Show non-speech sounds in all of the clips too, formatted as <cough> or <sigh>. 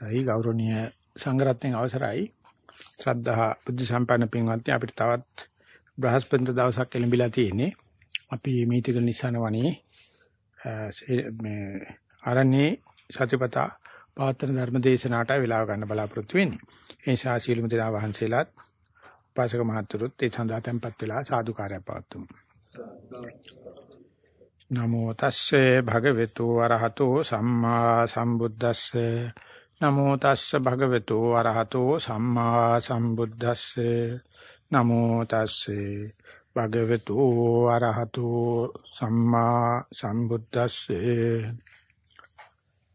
අවස්ථයි ගෞරවනීය සංඝරත්නයේ අවසරයි. ශ්‍රද්ධා බුද්ධ සම්පන්න පින්වත්නි අපිට තවත් බ්‍රහස්පති දවසක් එළඹිලා තියෙන්නේ. අපි මීතික නිසන වනේ මේ ආරණ්‍ය සතිපතා පාත්‍ර ධර්ම දේශනාවට වෙලාව ගන්න බලාපොරොත්තු වෙන්නේ. ඒ නිසා සීලමු දෙනා වහන්සේලාත් පාසක මහතුරුත් ඒ සඳහා tempත් වෙලා සාදුකාරය පවතුමු නමෝ තස්සේ භගවතු වරහතෝ සම්මා සම්බුද්දස්සේ නමෝ තස්ස භගවතු අරහතෝ සම්මා සම්බුද්දස්සේ. නමෝ තස්සේ භගවතු අරහතෝ සම්මා සම්බුද්දස්සේ.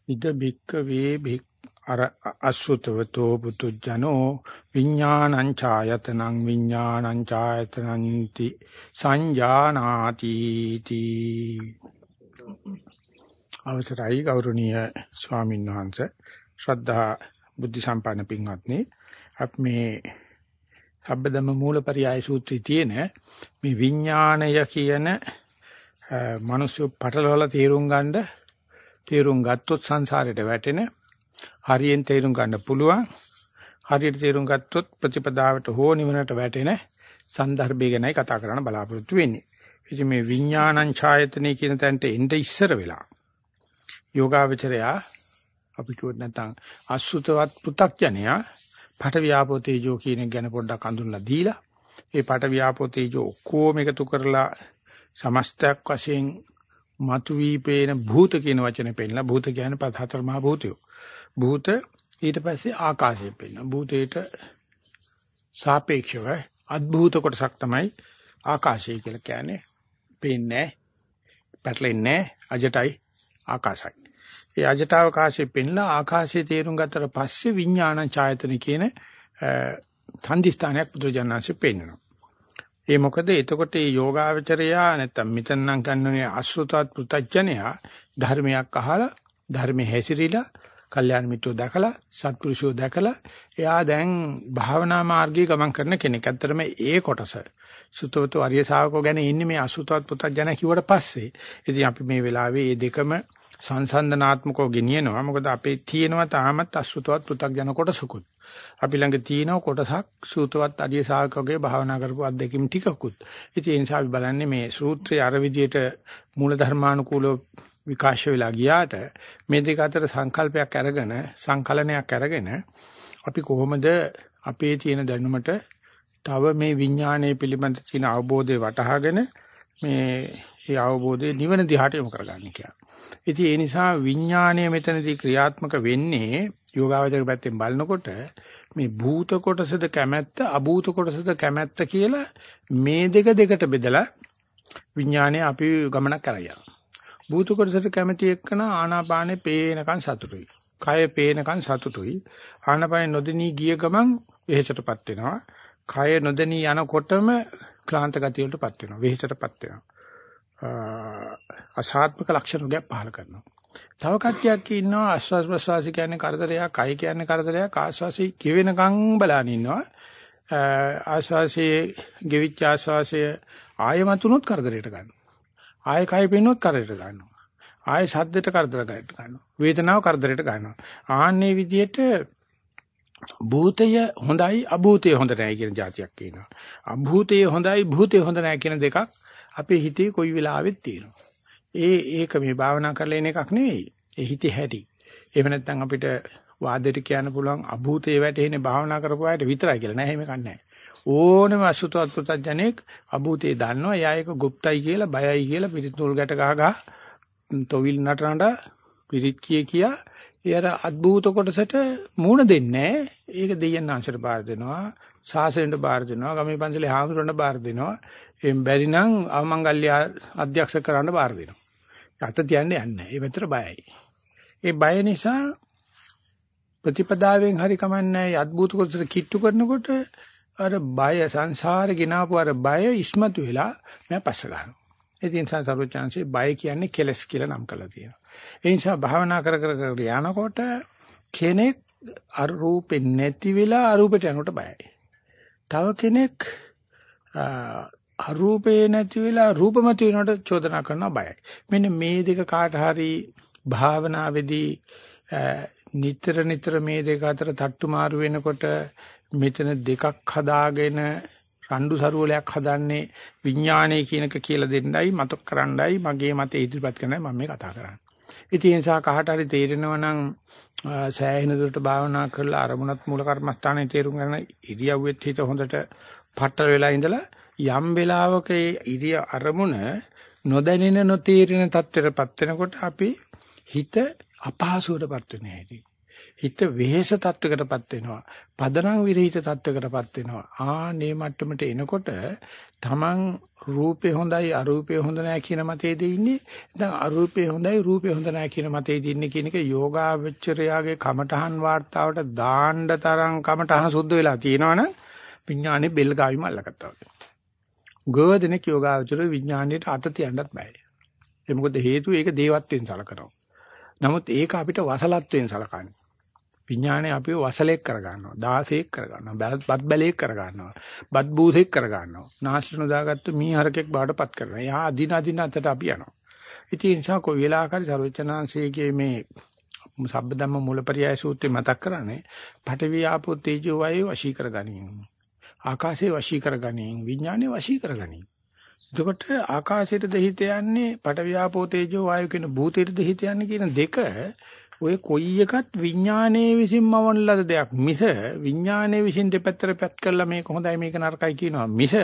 ඉද බික්ක වේ බික් අර අසුතවතෝ පුතුජනෝ විඥානං ඡායතනං විඥානං ඡායතනන්ති සංජානාති තී. අවසරයි ගෞරවනීය ස්වාමීන් වහන්සේ ශ්‍රද්ධා බුද්ධ සම්පන්න පින්වත්නි අපි මේ සබ්බදම මූලපරියාය සූත්‍රයේ තියෙන මේ විඥාණය කියන මිනිස්සු පටලවල තේරුම් ගන්න තේරුම් ගත්තොත් සංසාරයට වැටෙන හරියෙන් තේරුම් ගන්න පුළුවන් හරියට තේරුම් ගත්තොත් ප්‍රතිපදාවට හෝ නිවනට වැටෙන සන්දර්භය ගැනයි කතා කරන්න බලාපොරොත්තු වෙන්නේ. ඉතින් මේ විඥානං ඡායතනෙ කියන තැනට එnde ඉස්සර වෙලා යෝගාවචරයා අපි කිව්වොත් නැත්නම් අසුතවත් පෘ탁ජනයා පට ව්‍යාපෝ තේජෝ කියන එක ගැන පොඩ්ඩක් අඳුන්ලා දීලා ඒ පට ව්‍යාපෝ තේජෝ ඔක්කොම එකතු කරලා සමස්තයක් වශයෙන් මතුවී පේන භූත කියන වචනේ පෙන්නලා භූත කියන්නේ පහ හතර මහා භූතයෝ. භූත ඊට පස්සේ ආකාශය පෙන්නන භූතේට සාපේක්ෂව අද්භූත කොටසක් තමයි ආකාශය කියලා කියන්නේ. පේන්නේ පැටලෙන්නේ අජටයි ආකාශයි. ඒ අජටවකාශයේ පෙන්ලා ආකාශයේ තේරුම් ගත්තට පස්සේ විඥාන ඡායතන කියන තන්දිස්ථානයක් බුදුජානනාංශේ පෙන්නනවා. ඒ මොකද එතකොට මේ යෝගාවචරයා නැත්තම් මෙතනනම් කන්නනේ අසෘතවත් පෘතජ්ජනයා ධර්මයක් අහලා ධර්මයේ හැසිරීලා කල්යාණ මිත්‍රෝ දැකලා සත්පුරුෂෝ දැකලා එයා දැන් භාවනා මාර්ගයේ ගමන් කරන කෙනෙක්. ඇත්තටම ඒ කොටස සුතවතු ආර්ය ශාවකෝ ගැන ඉන්නේ මේ අසුතවත් පුතඥ කිව්වට පස්සේ. ඉතින් අපි මේ වෙලාවේ මේ දෙකම සංසන්දනාත්මකව ගෙනියනවා. මොකද අපේ තියෙනවා තාමත් අසුතවත් පෘ탁ජන කොටසකුත්. අපි ළඟ තියෙන කොටසක් සූතවත් අධිය ශාවකගේ භාවනා කරපු අත්දැකීම් ටිකකුත්. ඉතින් ඒ නිසා අපි බලන්නේ මේ සූත්‍රයේ අර විදියට මූල ධර්මානුකූලව විකාශ වෙලා ගියාට මේ දෙක අතර සංකල්පයක් අරගෙන සංකලනයක් අරගෙන අපි කොහොමද අපේ තියෙන දැනුමට තව මේ විඥානයේ පිළිබඳ තියෙන අවබෝධය වටහාගෙන මේ ඒ අවබෝධය නිවන දිහාට යොමු කරගන්න කියලා. ඉතින් ඒ නිසා විඥාණය මෙතනදී ක්‍රියාත්මක වෙන්නේ යෝගාවචර පැත්තෙන් බලනකොට මේ භූත කොටසද කැමැත්ත අභූත කොටසද කැමැත්ත කියලා මේ දෙක දෙකට බෙදලා විඥාණය අපි ගමනක් කරaya. භූත කොටසට කැමැති එක්කන ආනාපානේ පේනකන් සතුටුයි. කය පේනකන් සතුටුයි. ආනාපානේ නොදෙනී ගිය ගමන් වෙහෙසටපත් වෙනවා. කය නොදෙනී යනකොටම ක්ලාන්ත ගතියටපත් වෙනවා. වෙහෙසටපත් වෙනවා. අසාත්මක ලක්ෂණ ගයක් පහල කරනවා. තව කට්ටියක් ඉන්නවා ආස්වාස් ප්‍රසවාස කියන්නේ කරදරයක්, කය කියන්නේ කරදරයක්, ආස්වාසි කිවෙනකන් බලන ඉන්නවා. ආස්වාසයේ ගෙවිච්ච ආස්වාසය ආයමතුනොත් කරදරයට ගන්නවා. ආය කය පෙන්නොත් කරදරයට ගන්නවා. ආය ශබ්දයට කරදරයට ගන්නවා. වේදනාව කරදරයට ගන්නවා. ආන්නේ විදිහට භූතය හොඳයි අභූතය හොඳ නැහැ කියන જાතියක් කියනවා. අභූතය හොඳයි භූතය හොඳ නැහැ කියන දෙකක් අපේ හිතේ කොයි වෙලාවෙත් තියෙනවා. ඒ ඒක මේ භාවනා කරලා එන එකක් නෙවෙයි. ඒ හිතේ හැටි. එහෙම නැත්නම් අපිට වාදයට කියන්න පුළුවන් අභූතේ වැටෙන්නේ භාවනා කරපුවාට විතරයි කියලා නෑ එහෙම කන්නේ. ඕනම අසුතවත් පුතඥෙක් අභූතේ දන්නවා. එයා ඒක গুপ্তයි කියලා බයයි කියලා පිටිතුල් ගැට ගහ ගහ තොවිල් නටනට පිරිත් කිය කියා ඒ අර අද්භූත කොටසට මූණ දෙන්නේ ඒක දෙයයන් අංශයට බාර දෙනවා. සාසනෙට බාර දෙනවා. ගමේ පන්සලේ හාමුදුරන්ට බාර දෙනවා. එම් බැරි නම් අවමංගල්‍ය අධ්‍යක්ෂ කරන්න බාර දෙනවා. අත තියන්නේ නැහැ. ඒ පැත්තට බයයි. ඒ බය නිසා ප්‍රතිපදාවෙන් හරි කමන්නේ අద్భుත කොටසට කිට්ටු කරනකොට අර බය සංසාරේ ගෙනාපු අර බය ඉස්මතු වෙලා මම පස්ස ගන්නවා. ඒ නිසා සර්වචාන්සේ බය කියන්නේ කෙලස් කියලා නම් කරලා තියෙනවා. ඒ නිසා භාවනා කර කර කර යනකොට කෙනෙක් අරූපෙ නැති වෙලා අරූපෙට යනකොට බයයි. තව කෙනෙක් අරූපේ නැති වෙලා රූපමත් වෙනකොට චෝදනා කරනවා බයයි. මෙන්න මේ දෙක කාට හරි භාවනාවේදී නිතර නිතර මේ දෙක අතර තට්ටු මාරු වෙනකොට මෙතන දෙකක් හදාගෙන රණ්ඩු සරුවලයක් හදන්නේ විඥානය කියනක කියලා දෙන්නයි මතක් කරන්නයි මගේ මතේ ඉදිරිපත් කරන්නයි මම මේ කතා කරන්නේ. ඉතින් ඒ නිසා කහට හරි තේරෙනවා නම් සෑහෙන දුරට භාවනා කරලා අරමුණත් මූල කර්මස්ථානයේ තේරුම් ගන්න ඉරියව්වෙත් හිත හොඳට පටල වෙලා ඉඳලා යම් වෙලාවක ඒ ඉරිය අරමුණ නොදැනෙන නොතේරෙන තත්ත්වයටපත් වෙනකොට අපි හිත අපහසුවටපත් වෙන හැටි. හිත වෙහෙස තත්වයකටපත් වෙනවා. පදනම් විරහිත තත්වයකටපත් වෙනවා. ආනේ මට්ටමට එනකොට තමන් රූපේ හොඳයි අරූපේ හොඳ නැහැ කියන මතයේදී ඉන්නේ. දැන් අරූපේ හොඳයි රූපේ හොඳ නැහැ කියන මතයේදී ඉන්නේ කියන එක යෝගාවචරයාගේ කමඨහන් වාර්තාවට දාන්න තරම් කමඨහන සුද්ධ වෙලා තියෙනවනම් විඥානේ බෙල් ගාවිම අල්ලගත්තා වගේ. ගෝධනෙක් යෝගාවචර විඥාණයට අත තියන්නත් බෑ. ඒ මොකද හේතුව ඒක දේවත්වයෙන් සලකනවා. නමුත් ඒක අපිට වසලත්වයෙන් සලකන්නේ. විඥානය අපිව වසලෙක් කරගන්නවා. දාසෙක් කරගන්නවා. බත් බැලේක් කරගන්නවා. බත් බූසෙක් කරගන්නවා. නාස්රණ දාගත්තු මීහරකෙක් බාටපත් කරනවා. යා අදින අදින අතට අපි යනවා. ඉතින් ඒ නිසා කොයි වෙලාවකරි සර්වචනාංශයේ මේ සබ්බදම්ම මූලපරියාය සූත්‍රය මතක් කරන්නේ පඨවි ආපෝ තේජෝ වායෝ වශී කරගනින්. ආකාශේ වශී කරගනින්. විඥානේ වශී කරගනින්. එතකොට ආකාශයට දෙහිත යන්නේ පඨවි ආපෝ තේජෝ වායෝ කියන භූතයට දෙහිත යන්නේ කියන දෙක ඔය කොයි එකත් විඥානයේ විසින්ම වන ලද දෙයක් මිස විඥානයේ විසින් දෙපැත්තට පැත් කරලා මේක හොඳයි මේක නරකයි කියනවා මිස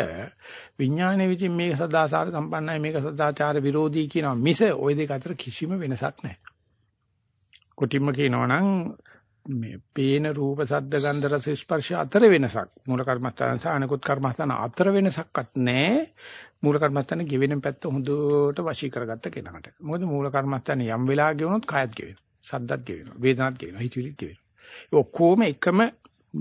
විඥානයේ විසින් මේක සදාචාර සම්පන්නයි මේක සදාචාර විරෝධී කියනවා මිස ওই දෙක අතර කිසිම වෙනසක් නැහැ. කොටිම්ම කියනවා නම් මේ පේන රූප සද්ද ගන්ධ රස ස්පර්ශ අතර වෙනසක් මූල කර්මස්ථාන සහ අනිකුත් කර්මස්ථාන අතර වෙනසක්වත් නැහැ. මූල කර්මස්ථානේ ගෙවෙන පැත්ත හොඳට වශී කරගත්ත කෙනාට. මොකද මූල කර්මස්ථානේ යම් වෙලාවක ගෙවුනොත් කායත් ගෙවෙනවා. සද්දත් ගෙවෙනවා. වේදනත් ගෙවෙනවා. හිතවිලිත් ගෙවෙනවා. ඒ ඔක්කොම එකම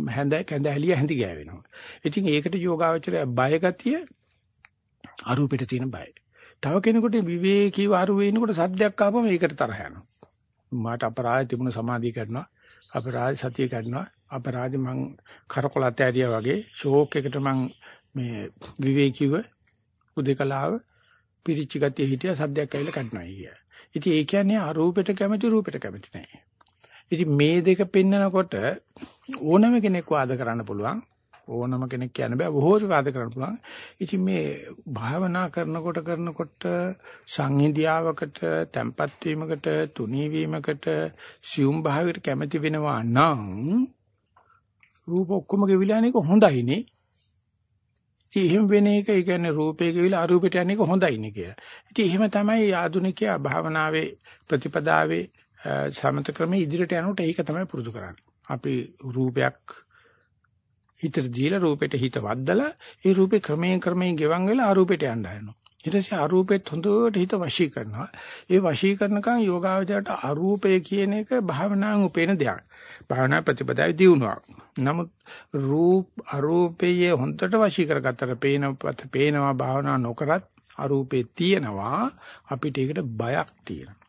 හැඳ කැඳ ඇලිය හැඳි ගෑවෙනවා. ඉතින් ඒකට යෝගාවචරය බය ගතිය අරූපෙට තියෙන බය. තව කෙනෙකුට විවේකීව අරුවේ ඉන්නකොට සද්දයක් ආපම ඒකට තරහ යනවා. මාට අපරාධ තිබුණ සමාධිය කරනවා. අපරාධ සතිය කරනවා. අපරාධ මං කරකොලත් ඇරියා වගේ ෂෝක් එකට මං මේ විවේකීව උදේකලාව පිරිච්ච ගතිය හිටියා සද්දයක් ඇවිල්ලා කඩනවා කිය. ඉතින් ඒ කියන්නේ අරූපෙට කැමති රූපෙට කැමති නැහැ. ඉතින් මේ දෙක පෙන්නකොට ඕනම කෙනෙක් වාද කරන්න පුළුවන්. ඕනම කෙනෙක් කියන්න බෑ බොහෝ වාද කරන්න පුළුවන්. ඉතින් මේ භාවනා කරනකොට කරනකොට සංහිඳියාවකට, tempat වීමකට, තුනී වීමකට, සියුම් භාවයකට කැමති වෙනවා නම් රූප ඔක්කොම ගෙවිලා යන එක හොඳයිනේ. ඉතින් එහෙම වෙන එක ඒ කියන්නේ රූපේ කියලා අරූපයට යන එක හොඳයිනේ කියලා. ඉතින් එහෙම තමයි ආධුනිකයා භාවනාවේ ප්‍රතිපදාවේ සමත ක්‍රමයේ ඉදිරියට යනකොට ඒක තමයි පුරුදු කරන්නේ. අපි රූපයක් හිතට දීලා රූපෙට හිත වද්දලා ඒ රූපේ ක්‍රමයෙන් ක්‍රමයෙන් ගෙවන් වෙලා අරූපෙට යන්න හදනවා. ඊට පස්සේ අරූපෙත් හොඳට හිත වශී කරනවා. ඒ වශී කරනකන් යෝගාවචරයට අරූපය කියන එක භාවනාවෙන් උපේන දෙයක්. භාවනා ප්‍රතිපදාවේ දියුණුවක්. නමුත් රූප අරූපයේ හොඳට වශී කරගත්තට පේනපත පේනවා භාවනා නොකරත් අරූපේ තියෙනවා අපිට ඒකට බයක් තියෙනවා.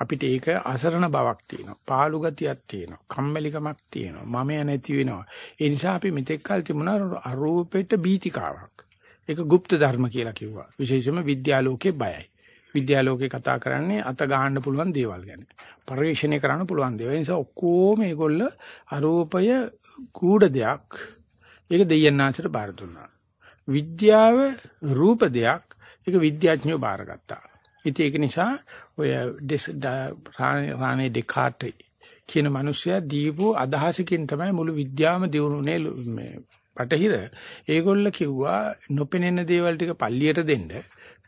අපිට ඒක අසරණ බවක් තියෙනවා. පාළු ගතියක් තියෙනවා. කම්මැලිකමක් තියෙනවා. මම නැති වෙනවා. ඒ නිසා අපි මෙතෙක් කල් තිබුණා අරූපෙට බීතිකාවක්. ඒක গুপ্ত ධර්ම කියලා කිව්වා. විශේෂයෙන්ම විද්‍යාලෝකේ බයයි. විද්‍යාලෝකේ කතා කරන්නේ අත ගහන්න පුළුවන් දේවල් ගැන. පරිශ්‍රණය කරන්න පුළුවන් දේවල්. ඒ නිසා ඔක්කොම මේගොල්ල අරූපය කූඩ දෙයක්. ඒක දෙයයන්ාචර බාර දුන්නා. විද්‍යාව රූප දෙයක්. ඒක විද්‍යාඥයෝ බාරගත්තා. ඉතින් ඒක නිසා ඔය රානේ ඩෙකාට් කියන මිනිස්සයා දීපු අදහසකින් තමයි මුළු විද්‍යාවම දියුණුනේ මේ පටහිර. ඒගොල්ල කිව්වා නොපෙනෙන දේවල් ටික පල්ලියට දෙන්න.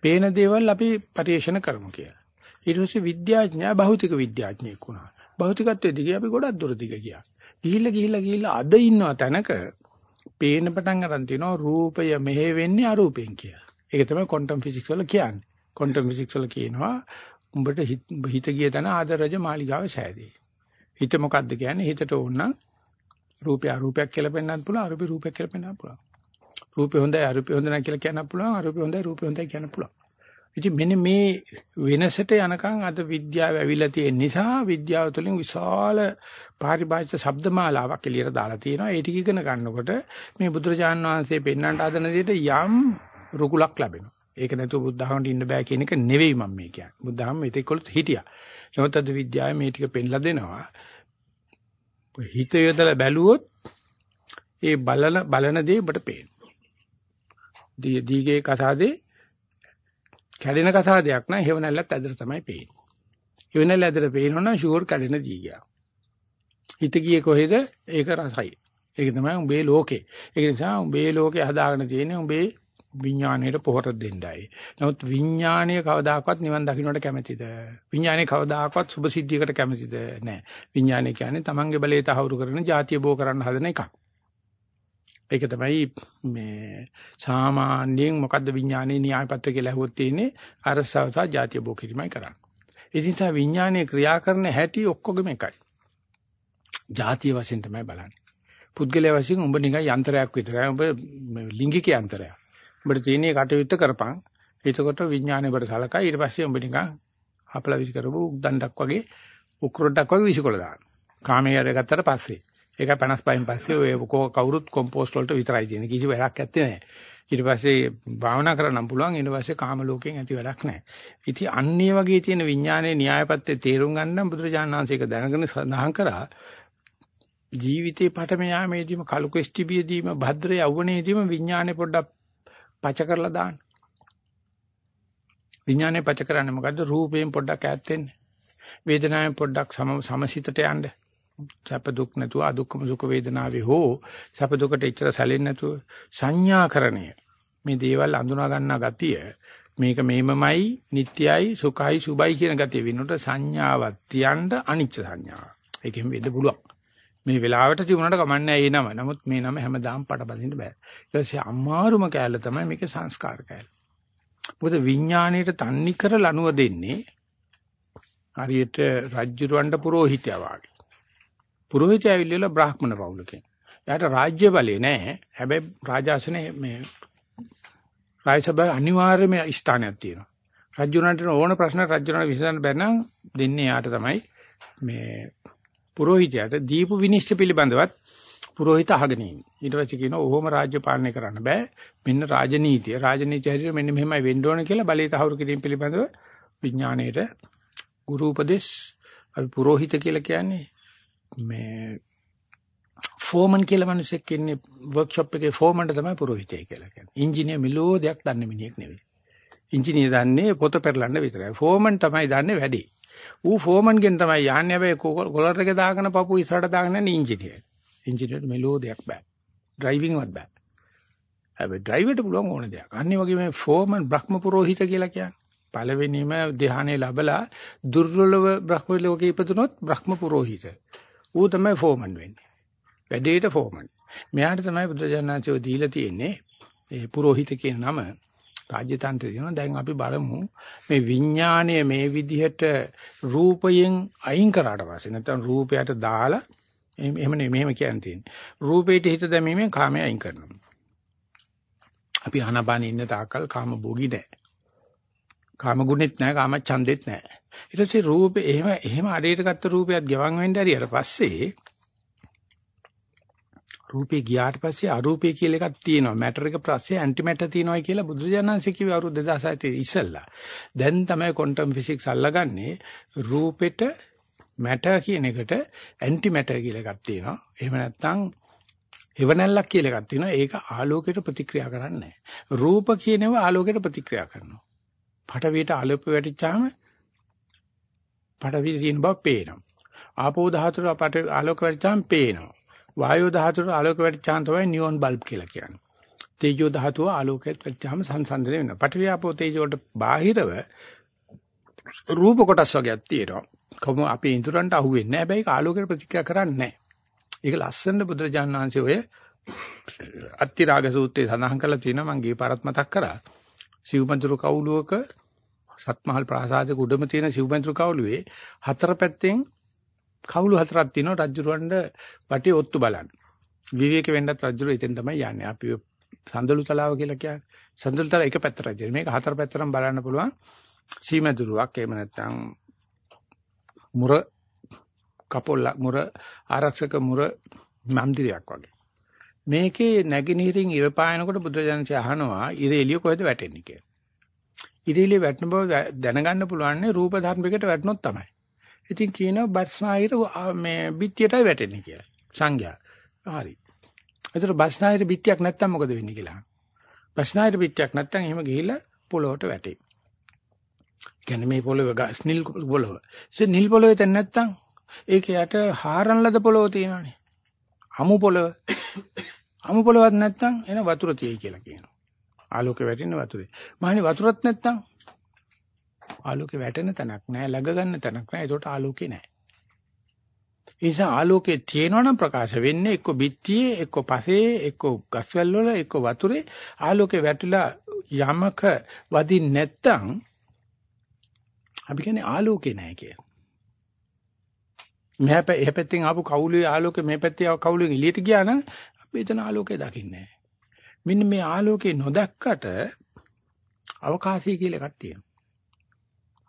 පේන දේවල් අපි පරිශන කරමු කියලා. ඊට පස්සේ විද්‍යාඥයා භෞතික විද්‍යාඥයෙක් වුණා. භෞතිකත්වයේ දිගේ අපි ගොඩක් දුර දිග ගියා. ගිහිල්ලා ගිහිල්ලා ගිහිල්ලා අද ඉන්නවා තැනක පේන පටන් ගන්න තිනවා රූපය මෙහෙ වෙන්නේ අරූපෙන් කියලා. ඒක තමයි ක්වොන්ටම් ෆිසික්ස් වල කියන්නේ. ක්වොන්ටම් ෆිසික්ස් වල කියනවා උඹට හිත ගිය තැන ආදරජ මාලිගාව සෑදී. හිත මොකද්ද කියන්නේ? හිතට ඕන නම් රූපය අරූපයක් කියලා පෙන්වන්නත් පුළුවන්, අරූපේ රූපයක් කියලා පෙන්වන්නත් පුළුවන්. රූපේ හොඳයි, අරූපේ හොඳ නැහැ කියලා කියන්නත් පුළුවන්, අරූපේ හොඳයි, රූපේ හොඳයි කියන්න පුළුවන්. ඉතින් මෙන්න මේ වෙනසට යනකම් අද විද්‍යාව ඇවිල්ලා තියෙන නිසා විද්‍යාව තුළින් විශාල පාරිභාෂික ශබ්දමාලාවක් එළියට දාලා තියෙනවා. ඒ ටික ඉගෙන ගන්නකොට මේ බුදුරජාන් වහන්සේ පෙන්වන්නට හදන දෙයට යම් රුකුලක් ලැබෙනවා. ඒක නැතුව බුද්ධහමට ඉන්න බෑ කියන එක නෙවෙයි මම මේ කියන්නේ. බුද්ධහම මෙතෙක්කොලත් හිටියා. නමුත් අද විද්‍යාවේ මේ ටික පෙන්ලා දෙනවා. හිත යොදලා බැලුවොත් ඒ බලන බලන දේ ඔබට පේනවා. දී දීගේ කසාදේ කැඩෙන කසාදයක් නම් හේවණල්ලත් ඇදලා තමයි පේන්නේ. හේවණල්ල ඇදලා පේනවනම් ෂුවර් කැඩෙන දීගයක්. හිත ගියේ කොහෙද? ඒක රසයි. ඒක තමයි උඹේ ලෝකේ. ඒක නිසා උඹේ ලෝකේ හදාගෙන තියෙන්නේ උඹේ විඥාණයට පොහොර දෙන්නයි. නමුත් විඥාණය කවදාකවත් නිවන් දකින්නට කැමැතිද? විඥාණය කවදාකවත් සුභ සිද්ධියකට කැමැතිද? නැහැ. විඥාණය කියන්නේ තමන්ගේ බලය තහවුරු කරන, જાතිය බෝ කරන්න හදන එකක්. ඒක තමයි මේ සාමාන්‍යයෙන් මොකද්ද විඥානයේ න්‍යායපත්‍ර කියලා ඇහුවොත් තියෙන්නේ අරසව සහ જાතිය බෝ කිරීමයි කරන්නේ. ඒ නිසා විඥානයේ ක්‍රියා කරන හැටි ඔක්කොගෙම එකයි. જાතිය වශයෙන් තමයි බලන්නේ. පුද්ගලයා වශයෙන් උඹ නිකන් යන්ත්‍රයක් විතරයි. උඹ ලිංගික යන්ත්‍රයක්. උඹට තියෙන කටයුත්ත කරපන්. එතකොට විඥානය ඔබට සලකයි. ඊට පස්සේ උඹ නිකන් හපලා විසි කරපු දණ්ඩක් වගේ උක්‍රොඩක් වගේ විසිකොල දාන්න. කාමයේ අර ගත්තට පස්සේ. ඒක 55න් පස්සේ ඔය කවුරුත් කොම්පෝස්ට් වලට විතරයි තියෙන්නේ. කිසි වැඩක් නැත්තේ නෑ. ඊට පස්සේ භාවනා කරන්න පුළුවන් ඊට පස්සේ කාම ලෝකයෙන් ඇති වැඩක් නැහැ. ඉතින් අන්නේ වගේ තියෙන විඥානයේ න්‍යායපත්‍ය තේරුම් ගන්න බුදුරජාණන් වහන්සේ ඒක දැනගෙන සඳහන් කරා ජීවිතේ පටම යාමේදීම කලු කෙස්ටිබියදීම භද්‍ර යවුණේදීම විඥානේ පොඩ්ඩක් පච කරලා දාන්න. විඥානේ පච කරන්නේ මොකද්ද? රූපයෙන් පොඩ්ඩක් ඈත් වෙන්න. වේදනාවෙන් පොඩ්ඩක් සම සමසිතට යන්න. සැප දුක් නැතුව අදුක්කම සුඛ වේදනාවේ හෝ සැප දුකට ඉච්චර සැලෙන්නේ නැතුව සංඥාකරණය. මේ දේවල් අඳුනා ගන්නා ගතිය මේක මේමමයි නිට්ටයයි සුඛයි සුබයි කියන ගතිය වෙනකොට සංඥාවක් තියන්න අනිච්ච සංඥාව. ඒකෙන් වෙන්න පුළුවන්. මේ වෙලාවට තිබුණාට කමන්නේ ඒ නම. නමුත් මේ නම හැමදාම පටබඳින්න බෑ. ඊට පස්සේ අමාරුම කෑල්ල තමයි මේකේ සංස්කාර කෑල්ල. මොකද විඥාණයට තන්නේ කර ලනුව දෙන්නේ හරියට රජ්ජුරවණ්ඩ පුරෝහිතයා වගේ. පුරෝහිතයා ඇවිල්ලා බ්‍රාහ්මණ පවුලකෙන්. එයාට රාජ්‍ය බලේ නැහැ. හැබැයි රාජාසනේ මේ රාජසභාව අනිවාර්යම ස්ථානයක් තියෙනවා. රජුණන්ට ඕන ප්‍රශ්න රජුණන් විසඳන්න බැනම් දෙන්නේ යාට තමයි මේ පුරোහිතයාට දීපු විනිශ්චය පිළිබඳවත් පුරোহিත අහගෙන ඉන්නේ. ඊට පස්සේ කියනවා ඔහොම රාජ්‍ය පාලනය කරන්න බෑ. මෙන්න රාජනීතිය. රාජනීතිය හැටියට මෙන්න මෙහෙමයි වෙන්න ඕන කියලා බලේ තහවුරු කිරීම පිළිබඳව විඥාණයට ගුරු උපදේශ අපි පුරোহিත කියලා කියන්නේ මේ ෆෝමන් කියලා මිනිස්සෙක් ඉන්නේ වර්ක්ෂොප් එකේ ෆෝමන්ට තමයි පුරোহিතය කියලා කියන්නේ. ඉංජිනේර මිලෝ දෙයක් දන්නේ මිනිහෙක් නෙවෙයි. ඉංජිනේර දන්නේ පොත පෙරලන්න විතරයි. ෆෝමන් තමයි දන්නේ වැඩි. ඌ ෆෝමන්ගෙන් තමයි යහන්නේ හැබැයි කොලර් එක දාගෙන පපුව ඉස්සරහට දාගෙන යන ඉංජිනේර. ඉංජිනේරට මෙලෝ දෙයක් බෑ. ඩ්‍රයිවිංවත් බෑ. හැබැයි ඩ්‍රයිවර්ට පුළුවන් ඕන දෙයක්. අන්නේ වගේ මේ ෆෝමන් බ්‍රහ්ම පුරোহিত කියලා කියන්නේ. පළවෙනිම ධ්‍යානෙ ලැබලා දුර්වලව බ්‍රහ්ම ලෝකේ ඉපදුනොත් බ්‍රහ්ම පුරোহিত. ඌ තමයි ෆෝමන් වෙන්නේ. වැඩේට ෆෝමන්. මෙයාට තමයි බුදුජානනාචෝ දීලා තියෙන්නේ ඒ පුරোহিত කියන නම. රාජ්‍ය තන්ත්‍රය කියනවා දැන් අපි බලමු මේ විඥාණය මේ විදිහට රූපයෙන් අයින් කරාට පස්සේ නැත්නම් රූපයට දාලා එහෙම නෙමෙයි මෙහෙම කියන්නේ රූපේට හිත දැමීමෙන් කාමය අයින් කරනවා. අපි ආනාපානෙ ඉන්න තාකල් කාම භෝගී නැහැ කාම ගුණෙත් නැහැ කාම ඡන්දෙත් නැහැ ඊට පස්සේ රූපේ එහෙම එහෙම අඩේට ගත්ත රූපයක් ගෙවන් වෙන්න ඇරියට පස්සේ රූපේ ගියාට පස්සේ අරූපේ කියලා එකක් තියෙනවා. මැටර් එක පස්සේ ඇන්ටි මැටර් තියෙනවායි කියලා බුදුරජාණන්සේ කිව්වේ අවුරුදු 2006 ඉස්සෙල්ලා. දැන් තමයි ක්වොන්ටම් ෆිසික්ස් අල්ලගන්නේ රූපෙට මැටර් කියන එකට ඇන්ටි මැටර් කියලා එකක් තියෙනවා. එහෙම නැත්නම් එවනැල්ලක් කියලා එකක් තියෙනවා. ඒක ආලෝකයට ප්‍රතික්‍රියා කරන්නේ නැහැ. රූප කියනවා ආලෝකයට ප්‍රතික්‍රියා කරනවා. පටවියට ආලෝකය වැටිච්චාම පටවිය තියෙන බව පේනවා. ආපෝ ධාතුර අපට ආලෝක වැටිච්චාම පේනවා. වායෝ ධාතුවට ආලෝක වැටිච්චාන් තමයි නියොන් බල්බ් කියලා කියන්නේ. තේජෝ ධාතුව ආලෝකයට වැටිච්චාම සංසන්දනය වෙනවා. පඨවි ආපෝ තේජෝ වලට බාහිරව රූප කොටස් වර්ගයක් තියෙනවා. කොහොම අපේ ඉන්ද්‍රයන්ට අහුවෙන්නේ නැහැ. හැබැයි ඒක ආලෝකයට ප්‍රතික්‍රියා කරන්නේ නැහැ. ඒක ලස්සන බුදුරජාණන් වහන්සේ ඔය අත්තිරාග සූත්‍රයේ සඳහන් කරලා තියෙනවා මම ගිය පාරත් මතක් කරා. සිව්මන්තුරු කවුලුවක සත්මහල් ප්‍රාසාදයක උඩම තියෙන සිව්මන්තුරු කවුලුවේ හතර පැත්තෙන් කවුළු හතරක් තියෙනවා රජුරවණ්ඩ වටේ ඔත්තු බලන්න. විවේක වෙන්නත් රජුර එතෙන් තමයි යන්නේ. අපි සඳලු තලාව කියලා කියන්නේ. සඳලු තලාව එක පැත්තට රජු. මේක හතර පැත්තටම බලන්න පුළුවන්. සීමදුරුවක් එහෙම නැත්නම් මුර කපොල්ල මුර ආරක්ෂක මුර මන්දිරයක් වගේ. මේකේ නැගිනහිරින් ඉර පායනකොට බුදුරජාණන්සේ අහනවා ඉර එළිය කොහෙද වැටෙන්නේ කියලා. ඉර එළිය වැටෙන බව දැනගන්න පුළුවන් රූප ධර්මයකට වැටුනොත් තමයි. ඉතින් කියනවා බස්නාහිර මේ බිත්තියටයි වැටෙන්නේ කියලා. සංඝයා. හරි. ඒතර බස්නාහිර බිත්තියක් නැත්තම් මොකද වෙන්නේ කියලා. බස්නාහිර බිත්තියක් නැත්තම් එහෙම ගිහිල්ලා පොළොවට වැටේ. කියන්නේ මේ පොළොව නිල් පොළොව. ඒ නිල් පොළොවේ තැන් නැත්තම් ඒක යට හාරන ලද පොළොව තියෙනවානේ. අමු පොළොව. අමු පොළොවක් නැත්තම් එන වතුර තියෙයි කියලා කියනවා. ආලෝකේ වැටෙන වතුරේ. මහනි වතුරත් නැත්තම් ආලෝකේ වැටෙන තැනක් නැහැ, läග ගන්න තැනක් නැහැ. ඒකට ආලෝකේ නැහැ. ඒ නිසා ආලෝකේ තියෙනවනම් ප්‍රකාශ වෙන්නේ එක්ක බිත්තියේ, එක්ක පසේ, එක්ක ගස්වැල් වල, එක්ක වතුරේ ආලෝකේ වැටිලා යමක වදින් නැත්තම් අපි කියන්නේ ආලෝකේ නැහැ කියලා. මෙහා පැත්තෙන් ආපු කවුළුවේ ආලෝකේ මේ පැත්තේ කවුළුවෙන් එළියට ගියා නම් අපි එතන ආලෝකය දකින්නේ නැහැ. මෙන්න මේ ආලෝකේ නොදැක්කට අවකාශය කියලා එකක් තියෙනවා.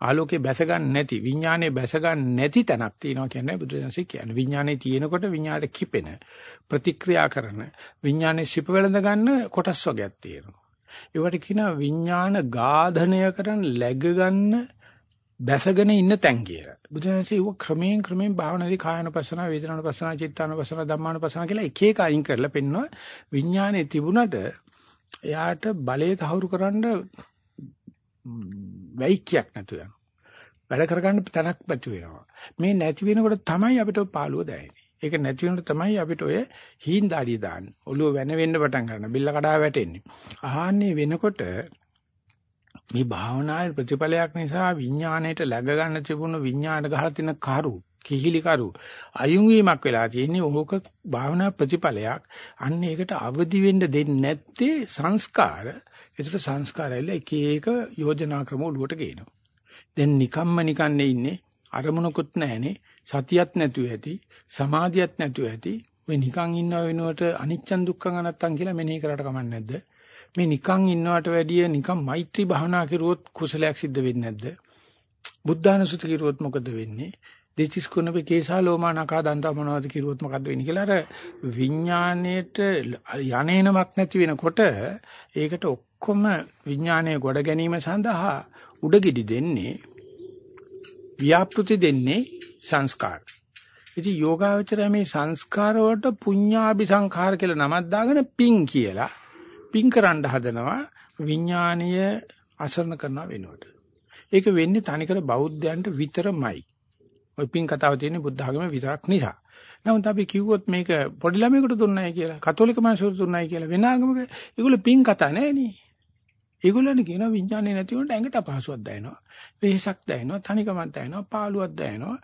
ආලෝකේ බැස ගන්න නැති විඥානේ බැස ගන්න නැති තැනක් තියෙනවා කියන්නේ බුදුරජාණන්සේ කියන්නේ. විඥානේ තියෙනකොට විඥාණයට කිපෙන ප්‍රතික්‍රියා කරන විඥානේ සිප වෙලඳ ගන්න කොටස් වර්ගයක් තියෙනවා. ඒවට කියනවා විඥාන ගාධනය කරන läග ගන්න බැසගෙන ඉන්න තැන් කියලා. බුදුරජාණන්සේ ඒක ක්‍රමයෙන් ක්‍රමයෙන් භාවනාවේ කායනපසන, වේදනානපසන, චිත්තානපසන, ධම්මානපසන කියලා එක එක අයින් කරලා පෙන්නවා. විඥානේ තිබුණට එයාට බලය තහවුරු කරන්න වැයික්යක් නැතු යනවා. වැඩ කරගන්න තැනක් නැති වෙනවා. මේ නැති වෙනකොට තමයි අපිට පාළුව දැනෙන්නේ. ඒක නැති වෙනකොට තමයි අපිට ඔය හීන් දාඩිය දාන්නේ. ඔළුව වෙන වෙන්න පටන් ගන්නවා. බිල්ල කඩා වැටෙන්නේ. ආහන්නේ වෙනකොට මේ භාවනාවේ ප්‍රතිඵලයක් නිසා විඥාණයට läග ගන්න තිබුණු විඥාණයට ගහලා තියෙන කරු කිහිලි කරු අයුම් වීමක් වෙලා තියෙන්නේ ඕක භාවනා ප්‍රතිඵලයක් අන්න ඒකට අවදි වෙන්න දෙන්නේ නැත්තේ සංස්කාර ඒතර සංස්කාරයල එක එක යෝජනා ක්‍රම ඔලුවට ගේනවා. දැන් නිකම්ම නිකන්නේ ඉන්නේ අරමුණකුත් නැහනේ සතියක් නැතුව ඇති සමාධියක් නැතුව ඇති ඔය නිකන් ඉන්නව වෙනුවට අනිච්චන් දුක්ඛං අනත්තං කියලා මෙනෙහි කරලා කමන්නේ නැද්ද? මේ නිකන් ඉන්නවට වැඩිය නිකන් මෛත්‍රී භාවනා කරුවොත් කුසලයක් සිද්ධ වෙන්නේ නැද්ද? බුද්ධානුසුති කරුවොත් මොකද වෙන්නේ? දෙචිස් කුණපේ කේසා ලෝමානකා දන්තා මොනවද කිරුවොත් මොකද්ද වෙන්නේ කියලා අර විඥාණයට යන්නේනමක් නැති වෙනකොට ඒකට ඔක්කොම විඥානයේ ගොඩ ගැනීම සඳහා උඩගිඩි දෙන්නේ ව්‍යාපෘති දෙන්නේ සංස්කාර. ඉතින් යෝගාවචරය මේ සංස්කාර වලට පුඤ්ඤාභි සංඛාර කියලා නමක් දාගෙන පිං කියලා පිං කරන්න හදනවා විඥානීය අසරණ කරන වෙනුවට. ඒක වෙන්නේ තනිකර බෞද්ධයන්ට විතරමයි. ওই පිං කතාව තියෙන්නේ බුද්ධ ආගමේ විතරක් නිසා. නමුත් අපි කිව්වොත් මේක පොඩි ළමයෙකුට දුන්නයි කියලා, කතෝලික මිනිසුන්ට දුන්නයි කියලා වෙන ආගමක ඒගොල්ලෝ පිං කතා නෑ නේ. ඒගොල්ලන් කියනවා විඥානේ නැති වුණාට ඇඟට අපහසුවක් දැනෙනවා. වෙහසක් දැනෙනවා, තනිකමක් දැනෙනවා, පාළුවක් දැනෙනවා,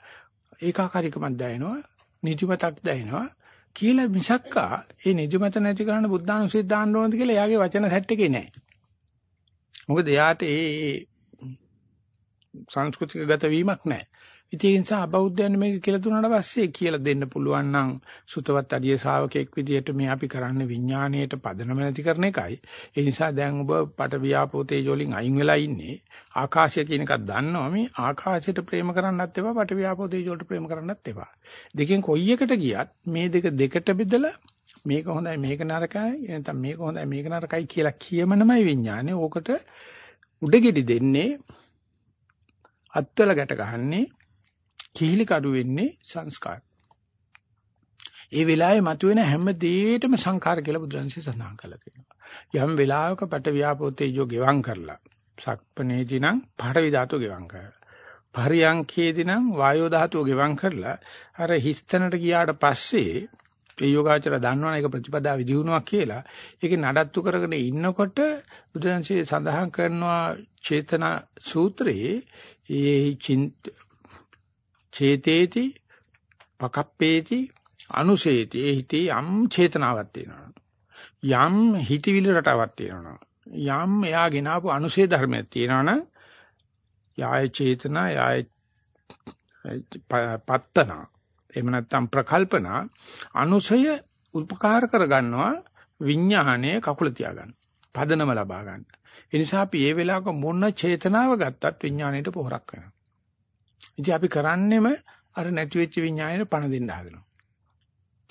ඒකාකාරීකමක් දැනෙනවා, නිදිමතක් දැනෙනවා කියලා මිසක්කා ඒ නිදිමත නැති කරන්න බුද්ධානුස්සතිය දාන්න ඕනද කියලා එයාගේ වචන සෙට් එකේ නෑ. මොකද එයාට ඒ සංස්කෘතික ගත වීමක් නැහැ. ඉතින් ඒ නිසා අබෞද්ධයන් මේක කියලා දුන්නාට පස්සේ කියලා දෙන්න පුළුවන් නම් සුතවත් අධිය ශාවකෙක් විදියට මේ අපි කරන්නේ විඥාණයට පදනම නැති කරන එකයි. ඒ නිසා දැන් ඔබ පට වියාපෝ තේජෝලින් අයින් වෙලා ඉන්නේ. ආකාශය කියන එකක් දන්නවා මේ ආකාශයට ප්‍රේම කරන්නත් එපා පට වියාපෝ තේජෝලට ප්‍රේම කරන්නත් එපා. දෙකෙන් කොයි එකට ගියත් මේ දෙක දෙකට බෙදලා මේක හොඳයි මේක නරකයි නැත්නම් මේක හොඳයි මේක නරකයි කියලා කියමනමයි විඥානේ. ඕකට උඩගෙඩි දෙන්නේ අත්වල ගැට ගහන්නේ කිහිලි කඩු වෙන්නේ සංස්කාර. ඒ වෙලාවේ මතුවෙන හැම දෙයකටම සංඛාර කියලා බුදුරජාණන්සේ සඳහන් කළා තියෙනවා. යම් වෙලාවක පට ව්‍යාපෝතේජෝ ගෙවම් කරලා සක්පනේදී නම් පාඨවි ධාතුව ගෙවම් කරලා. පරියංකේදී නම් වායෝ ධාතුව ගෙවම් කරලා අර හිස්තැනට ගියාට පස්සේ ඒ යෝගාචර දන්නවනේ ඒක ප්‍රතිපදා විදිනුවක් කියලා. ඒකේ නඩත්තු කරගෙන ඉන්නකොට බුදුන්සේ සඳහන් කරනවා චේතනා සූත්‍රයේ ඒ චේතේති පකප්පේති අනුසේති. ඒ හිතේ යම් චේතනාවක් තියෙනවා. යම් හිතවිලි රටාවක් තියෙනවා. යම් එයා ගෙනාවු අනුසේ ධර්මයක් තියෙනවනම් යාය චේතනා යාය පත්තන. එහෙම නැත්නම් ප්‍රකල්පනා අනුසය උපකාර කරගන්නවා විඥානයේ කකුල තියාගන්න පදනම ලබා ගන්න. ඒ නිසා අපි මේ වෙලාවක මොන චේතනාව ගත්තත් විඥාණයට පොහොරක් වෙනවා. ඉතින් අපි කරන්නේම අර නැති වෙච්ච විඥාණයට පණ දෙන්න හදනවා.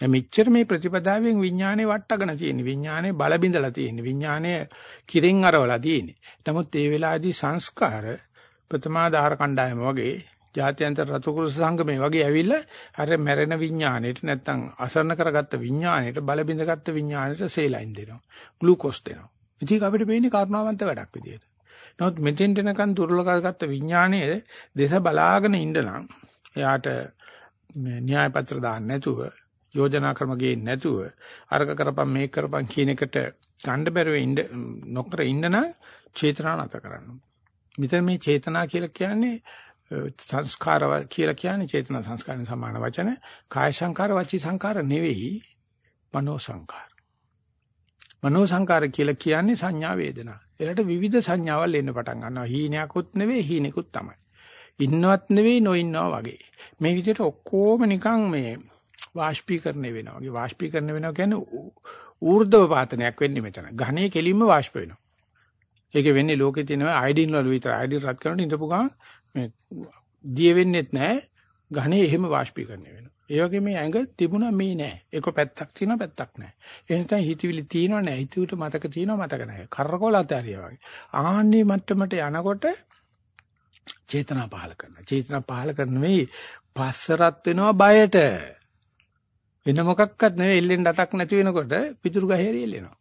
දැන් මෙච්චර මේ ප්‍රතිපදාවෙන් විඥානේ වට්ටගෙන තියෙන විඥානේ බල බිඳලා තියෙන විඥානේ කිරෙන් අරවලා තියෙන. නමුත් ඒ වෙලාවේදී සංස්කාර ප්‍රථමාධාර කණ්ඩායම වගේ ජාත්‍යන්තර රතුකුරුස සංගමේ වගේ ඇවිල්ලා අර මැරෙන විඥාණයට නැත්තම් අසරණ කරගත්ත විඥාණයට බල බිඳගත්ත විඥාණයට සේලයින් දෙනවා. ග්ලූකෝස් දෙනවා. ඉතින් අපිට පේන්නේ කරුණාවන්ත වැඩක් විදියට. නමුත් මෙතෙන් දෙනකන් දුර්වල කරගත්ත විඥාණයේ දේශ බලාගෙන ඉන්න නම් එයාට න්‍යාය පත්‍ර දාන්න නැතුව යෝජනා ක්‍රම ගේන්න නැතුව අරක කරපම් මේක කරපම් කියන එකට ගන්න බැරුව ඉන්න නොකර ඉන්න නම් චේතනා නැත කරන්න. මෙතන මේ චේතනා කියලා කියන්නේ සංස්කාර කියලා කියන්නේ චේතනා සංස්කාරන සමාන වචන කාය සංකාර වචී සංකාර නෙවෙයි මනෝ සංකාර. මනෝ සංකාර කියලා කියන්නේ සංඥා වේදනා. ඒකට විවිධ සංඥාවල් එන්න පටන් ගන්නවා. හීනයක්වත් නෙවෙයි හීනෙකුත් තමයි. ඉන්නවත් නෙවෙයි නොඉන්නවා වගේ. මේ විදිහට ඔක්කොම නිකන් මේ වාෂ්පීකරණය වෙනවා. වගේ වාෂ්පීකරණය වෙනවා කියන්නේ ඌර්ධව පාතනයක් වෙන්නේ මෙතන. ඝනේ කෙලින්ම වාෂ්ප වෙනවා. ඒකේ වෙන්නේ ලෝකේ තියෙන අයඩින් වල විතර අයඩින් රත් කරනකොට ඉඳපු ගමන් මේ දිය වෙන්නේත් නැහැ. ඝනේ එහෙම වාෂ්පීකරණය වෙනවා. ඒ වගේ මේ ඇඟ තිබුණා මේ නෑ. ඒක පැත්තක් තියෙනවා පැත්තක් නෑ. ඒ නිසා හිතවිලි තියෙනවා නෑ. හිතුවට මතක තියෙනවා මතක නෑ. කරකොල අතහැරියා වගේ. ආන්නේ මට්ටමට යනකොට චේතනා පහල කරනවා. චේතනා පහල කරන මේ පස්සරත් වෙනවා බයට. වෙන මොකක්වත් නෙවෙයි එල්ලෙන් දතක් නැති වෙනකොට පිටුරු ගහේරි එල්ලෙනවා.